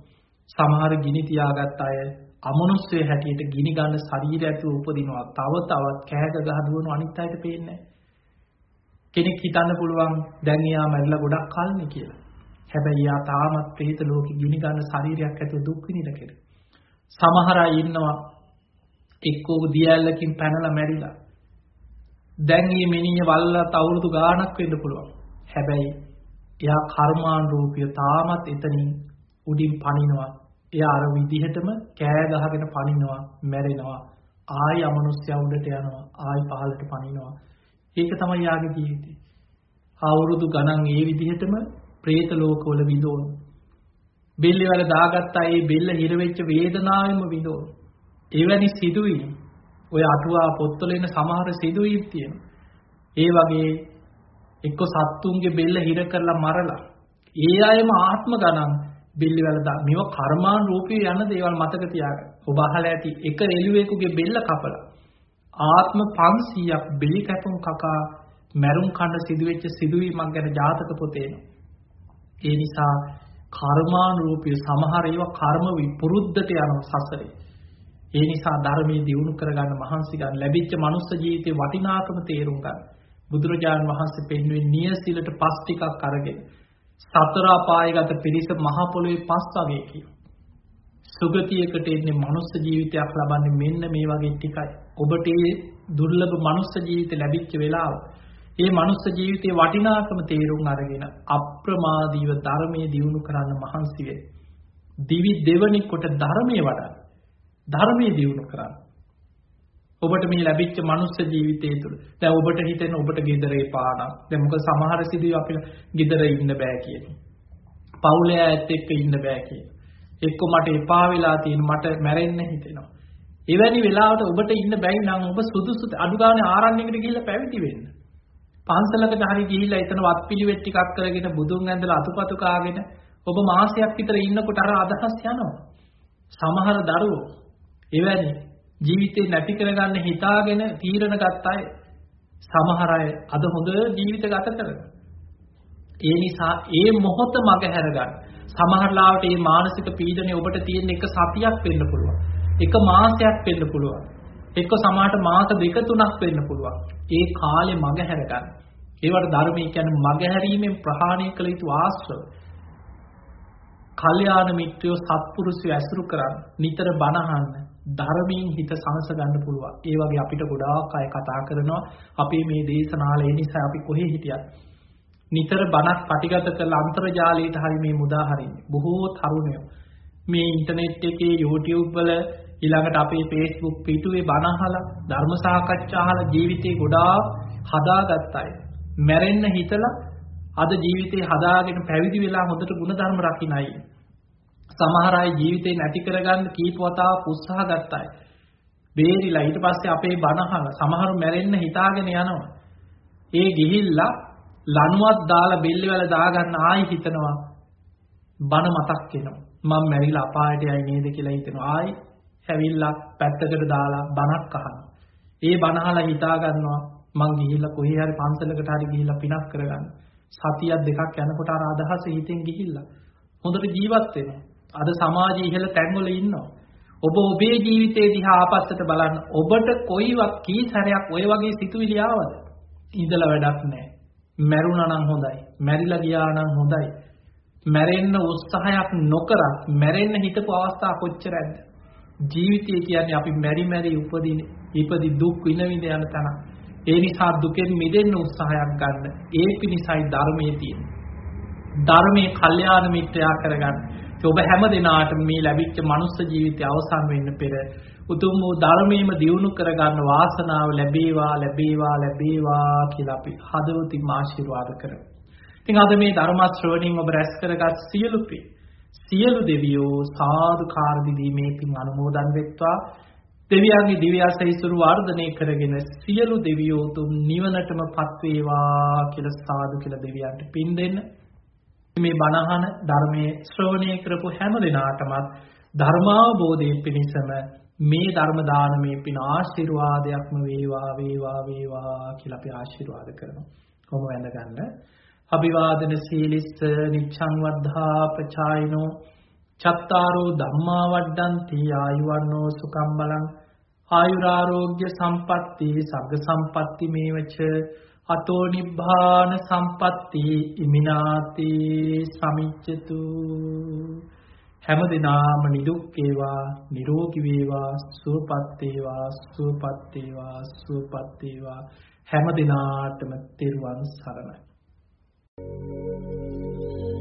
සමහර ගිනි තියාගත් අය අමනුෂ්‍ය හැටියට ගිනි ගන්න ශරීරය ඇතුළේ උපදිනවා. තව තවත් කෑග ගහ දුවන අනිත් අයට පේන්නේ කෙනෙක් හිතන්න පුළුවන් දැන් එයා මැරිලා ගොඩක් කල්නේ කියලා. හැබැයි එයා තාමත් ප්‍රේත ලෝකෙ ගිනි ගන්න ශරීරයක් ඇතුළේ දුක් විඳින කෙනෙක්. සමහර අය ඉන්නවා එක්කෝ දියැලකින් පැනලා මැරිලා දැන් මේ මිනිහ වල්ලත් අවුරුදු ගාණක් වෙන්න පුළුවන්. හැබැයි එයා කර්මානුරූපිය තාමත් එතනින් උඩින් පනිනවා. එයා අර විදිහටම කෑ ගහගෙන පනිනවා, මැරෙනවා. ආයි අමනුෂ්‍යයා උඩට යනවා, ආයි පහළට පනිනවා. ඒක තමයි යාගේ ජීවිතේ. අවුරුදු ගණන් ඒ විදිහටම പ്രേත ලෝකවල විඳෝන. බෙල්ල වල දාගත්තා ඒ බෙල්ල හිර වෙච්ච වේදනාවෙම විඳෝන. එවැනි සිදුවීම් ඔය අටුවා පොත්වල එන සමහර සිදුවීම් තියෙනවා. ඒ වගේ එක්ක සත්තුන්ගේ බෙල්ල හිර කරලා මරලා ඒ අයම ආත්ම ගණන් බෙල්ල වල දා මේව කර්මාන් රූපී යන දේවල් මතක තියාගන්න. ඔබ අහලා ඇති එක එළුවෙකුගේ බෙල්ල කපලා ආත්ම 500ක් බෙලි කැපුම් කකා මැරුම් කන්න සිදුවෙච්ච සිදුවීමක් ගැන ජාතක පොතේ ඒ නිසා කර්මානුරූපී සමහර ඒවා කර්ම විපුරුද්දට යන සසරේ ඒ නිසා ධර්මයේ දියුණු කරගන්න මහන්සි ගන්න ලැබිච්ච මනුස්ස ජීවිතේ වටිනාකම තේරුම් ගන්න. බුදුරජාණන් වහන්සේ පෙන්වන්නේ නියසිලට පස් ටිකක් අරගෙන සතර අපායගත පිරිස මහ පොළොවේ පස් වගේ කියන. සුගතියකට එන්නේ මනුස්ස ජීවිතයක් ලබන්නේ මෙන්න මේ වගේ ටිකයි. ඔබට මේ දුර්ලභ මනුස්ස ජීවිත ලැබිච්ච වෙලාව. මේ මනුස්ස ජීවිතයේ වටිනාකම තේරුම් අරගෙන අප්‍රමාදීව ධර්මයේ දියුණු කරන්න මහන්සි වෙයි. දිවි දෙවනි කොට ධර්මයේ වඩන්න. ධර්මයේ දියුණු කරන්න. ඔබට මේ ලැබිච්ච මනුස්ස ජීවිතය තුළ දැන් ඔබට හිතෙන ඔබට ගෙදර එපා නම් දැන් මොකද සමහර සිදුවි අපිට ගෙදර ඉන්න බෑ කියන. පවුලේ ඇත් එක්ක ඉන්න බෑ කියන. එක්ක මට එපා වෙලා තියෙන මට මැරෙන්න හිතෙනවා. එවැනි වෙලාවට ඔබට ඉන්න බැරි නම් ඔබ සුදුසු අඩු ගානේ ආරණ්‍යයකට ගිහිල්ලා පැවිදි වෙන්න. පන්සලකට හරි ගිහිල්ලා එතන වත්පිළිවෙත් ටිකක් කරගෙන බුදුන් ඇඳලා අතුපතු කාගෙන ඔබ මාසයක් විතර ඉන්නකොට අර අදහස් යනවා. සමහර දරුවෝ එවැනි ජීවිතේ නැති කරගන්න හිතාගෙන තීරණ ගත්ත අය සමහර අය අද හොඳ ජීවිත ගත කරනවා. ඒ නිසා ඒ මොහොත මග හැරගන්න. සමහර ලාවට මේ මානසික පීඩනය ඔබට තියෙන එක සතියක් වෙන්න පුළුවන්. එක මාසයක් වෙන්න පුළුවන්. එක්ක සමහරට මාස දෙක තුනක් වෙන්න පුළුවන්. ඒ කාලේ මග හැරගන්න. ඒවට ධර්මයේ කියන්නේ මග හැරීමෙන් ප්‍රහාණය කළ යුතු ආශ්‍රව. කල්යාණ මිත්‍රයෝ සත්පුරුෂයෝ ඇසුරු කරන්න නිතර බණහන්න ධර්මයෙන් හිත සංස ගන්න පුළුවන්. ඒ වගේ අපිට ගොඩාක් අය කතා කරනවා අපේ මේ දේශනාල ඒ නිසා අපි කොහේ හිටියත් නිතර බණක් පටිගත කරලා අන්තර්ජාලයට හරි මේ මුදා හරින්නේ. බොහෝ තරුණයෝ මේ ඉන්ටර්නෙට් එකේ YouTube වල ඊළඟට අපේ Facebook පිටුවේ බණ අහලා ධර්ම සාකච්ඡා අහලා ජීවිතේ ගොඩාක් හදාගත්ත අය. මැරෙන්න හිතලා අද ජීවිතේ හදාගෙන පැවිදි වෙලා හොඳට ಗುಣධර්ම රකින්න අය. සමහර අය ජීවිතේ නැති කරගන්න කීප වතාවක් උත්සාහ ගත්ත අය. බේරිලා ඊට පස්සේ අපේ බණ අහලා සමහරු මැරෙන්න හිතාගෙන යනවා. ඒ ගිහිල්ලා ලණුවක් දාලා බෙල්ලවල දාගන්න ආයි හිතනවා බණ මතක් වෙනවා. මම මැරිලා අපායට යයි නේද කියලා හිතනවා. ආයි ඇවිල්ලා පැත්තකට දාලා බණක් අහනවා. ඒ බණ අහලා හිතා ගන්නවා මං ගිහිල්ලා කොහේ හරි පන්සලකට හරි ගිහිල්ලා පිනක් කරගන්න. සතියක් දෙකක් යනකොට අර අදහස හිතෙන් ගිහිල්ලා හොඳට ජීවත් වෙනවා. අද සමාජයේ ඉහළ තැන්වල ඉන්නවා. ඔබ ඔබේ ජීවිතේ දිහා ආපස්සට බලන්න. ඔබට කොයිවක් කී සැරයක් ඔය වගේ සිතුවිලි ආවද? ඉඳලා වැඩක් නැහැ. මැරුණා නම් හොඳයි. මැරිලා ගියා නම් හොඳයි. මැරෙන්න උත්සාහයක් නොකර මැරෙන්න හිතපු අවස්ථා කොච්චරද? ජීවිතය කියන්නේ අපි මෙරි මෙරි උපදින ඉපදි දුක් විඳ විඳ යන තැන. ඒ නිසා දුකෙන් මිදෙන්න උත්සාහයක් ගන්න. ඒ පිණිසයි ධර්මයේ තියෙන්නේ. ධර්මයේ කල්යාණ මිත්‍යා කරගන්න. ඔබ හැම දිනාටම මේ ලැබිච්ච මනුස්ස ජීවිතය අවසන් වෙන්න පෙර උතුම් වූ ධර්මයේම දියුණු කරගන්න වාසනාව ලැබේවා ලැබේවා ලැබේවා කියලා අපි හදවතින් ආශිර්වාද කරමු. ඉතින් අද මේ ධර්ම ශ්‍රවණින් ඔබ රැස් කරගත් සියලු පින් සියලු දෙවියෝ සාදුකාර දීමේ පින් අනුමෝදන් වෙත්වා දෙවියන්ගේ දිව්‍යසයිසුරු වර්ධනය කරගෙන සියලු දෙවියෝ තුම් නිවනටම පත් වේවා කියලා සාදු කියලා දෙවියන්ට පින් දෙන්න මේ බණහන ධර්මයේ ශ්‍රවණය කරපු හැම දිනාටමත් ධර්මාවබෝධයේ පිණිසම මේ ධර්ම දානමේ පින ආශිර්වාදයක්ම වේවා වේවා වේවා කියලා අපි ආශිර්වාද කරනවා. කොහොම වැඳ ගන්න අභිවාදන සීලිස්ස නිච්ඡං වද්ධා පචායිනෝ චත්තාරෝ ධම්මා වඩ්ඩಂತಿ ආයුවන්නෝ සුකම් බලං ආයුරාෝග්‍ය සම්පatti සග්ග සම්පatti මේවච අතෝ නිබ්බාන සම්පatti ඉමිනාති සමිච්ඡතු හැම දිනාම නිදුක් වේවා නිරෝගී වේවා සුවපත් වේවා සුවපත් වේවා සුවපත් වේවා හැම දිනාටම තෙරුවන් සරණයි Thank you.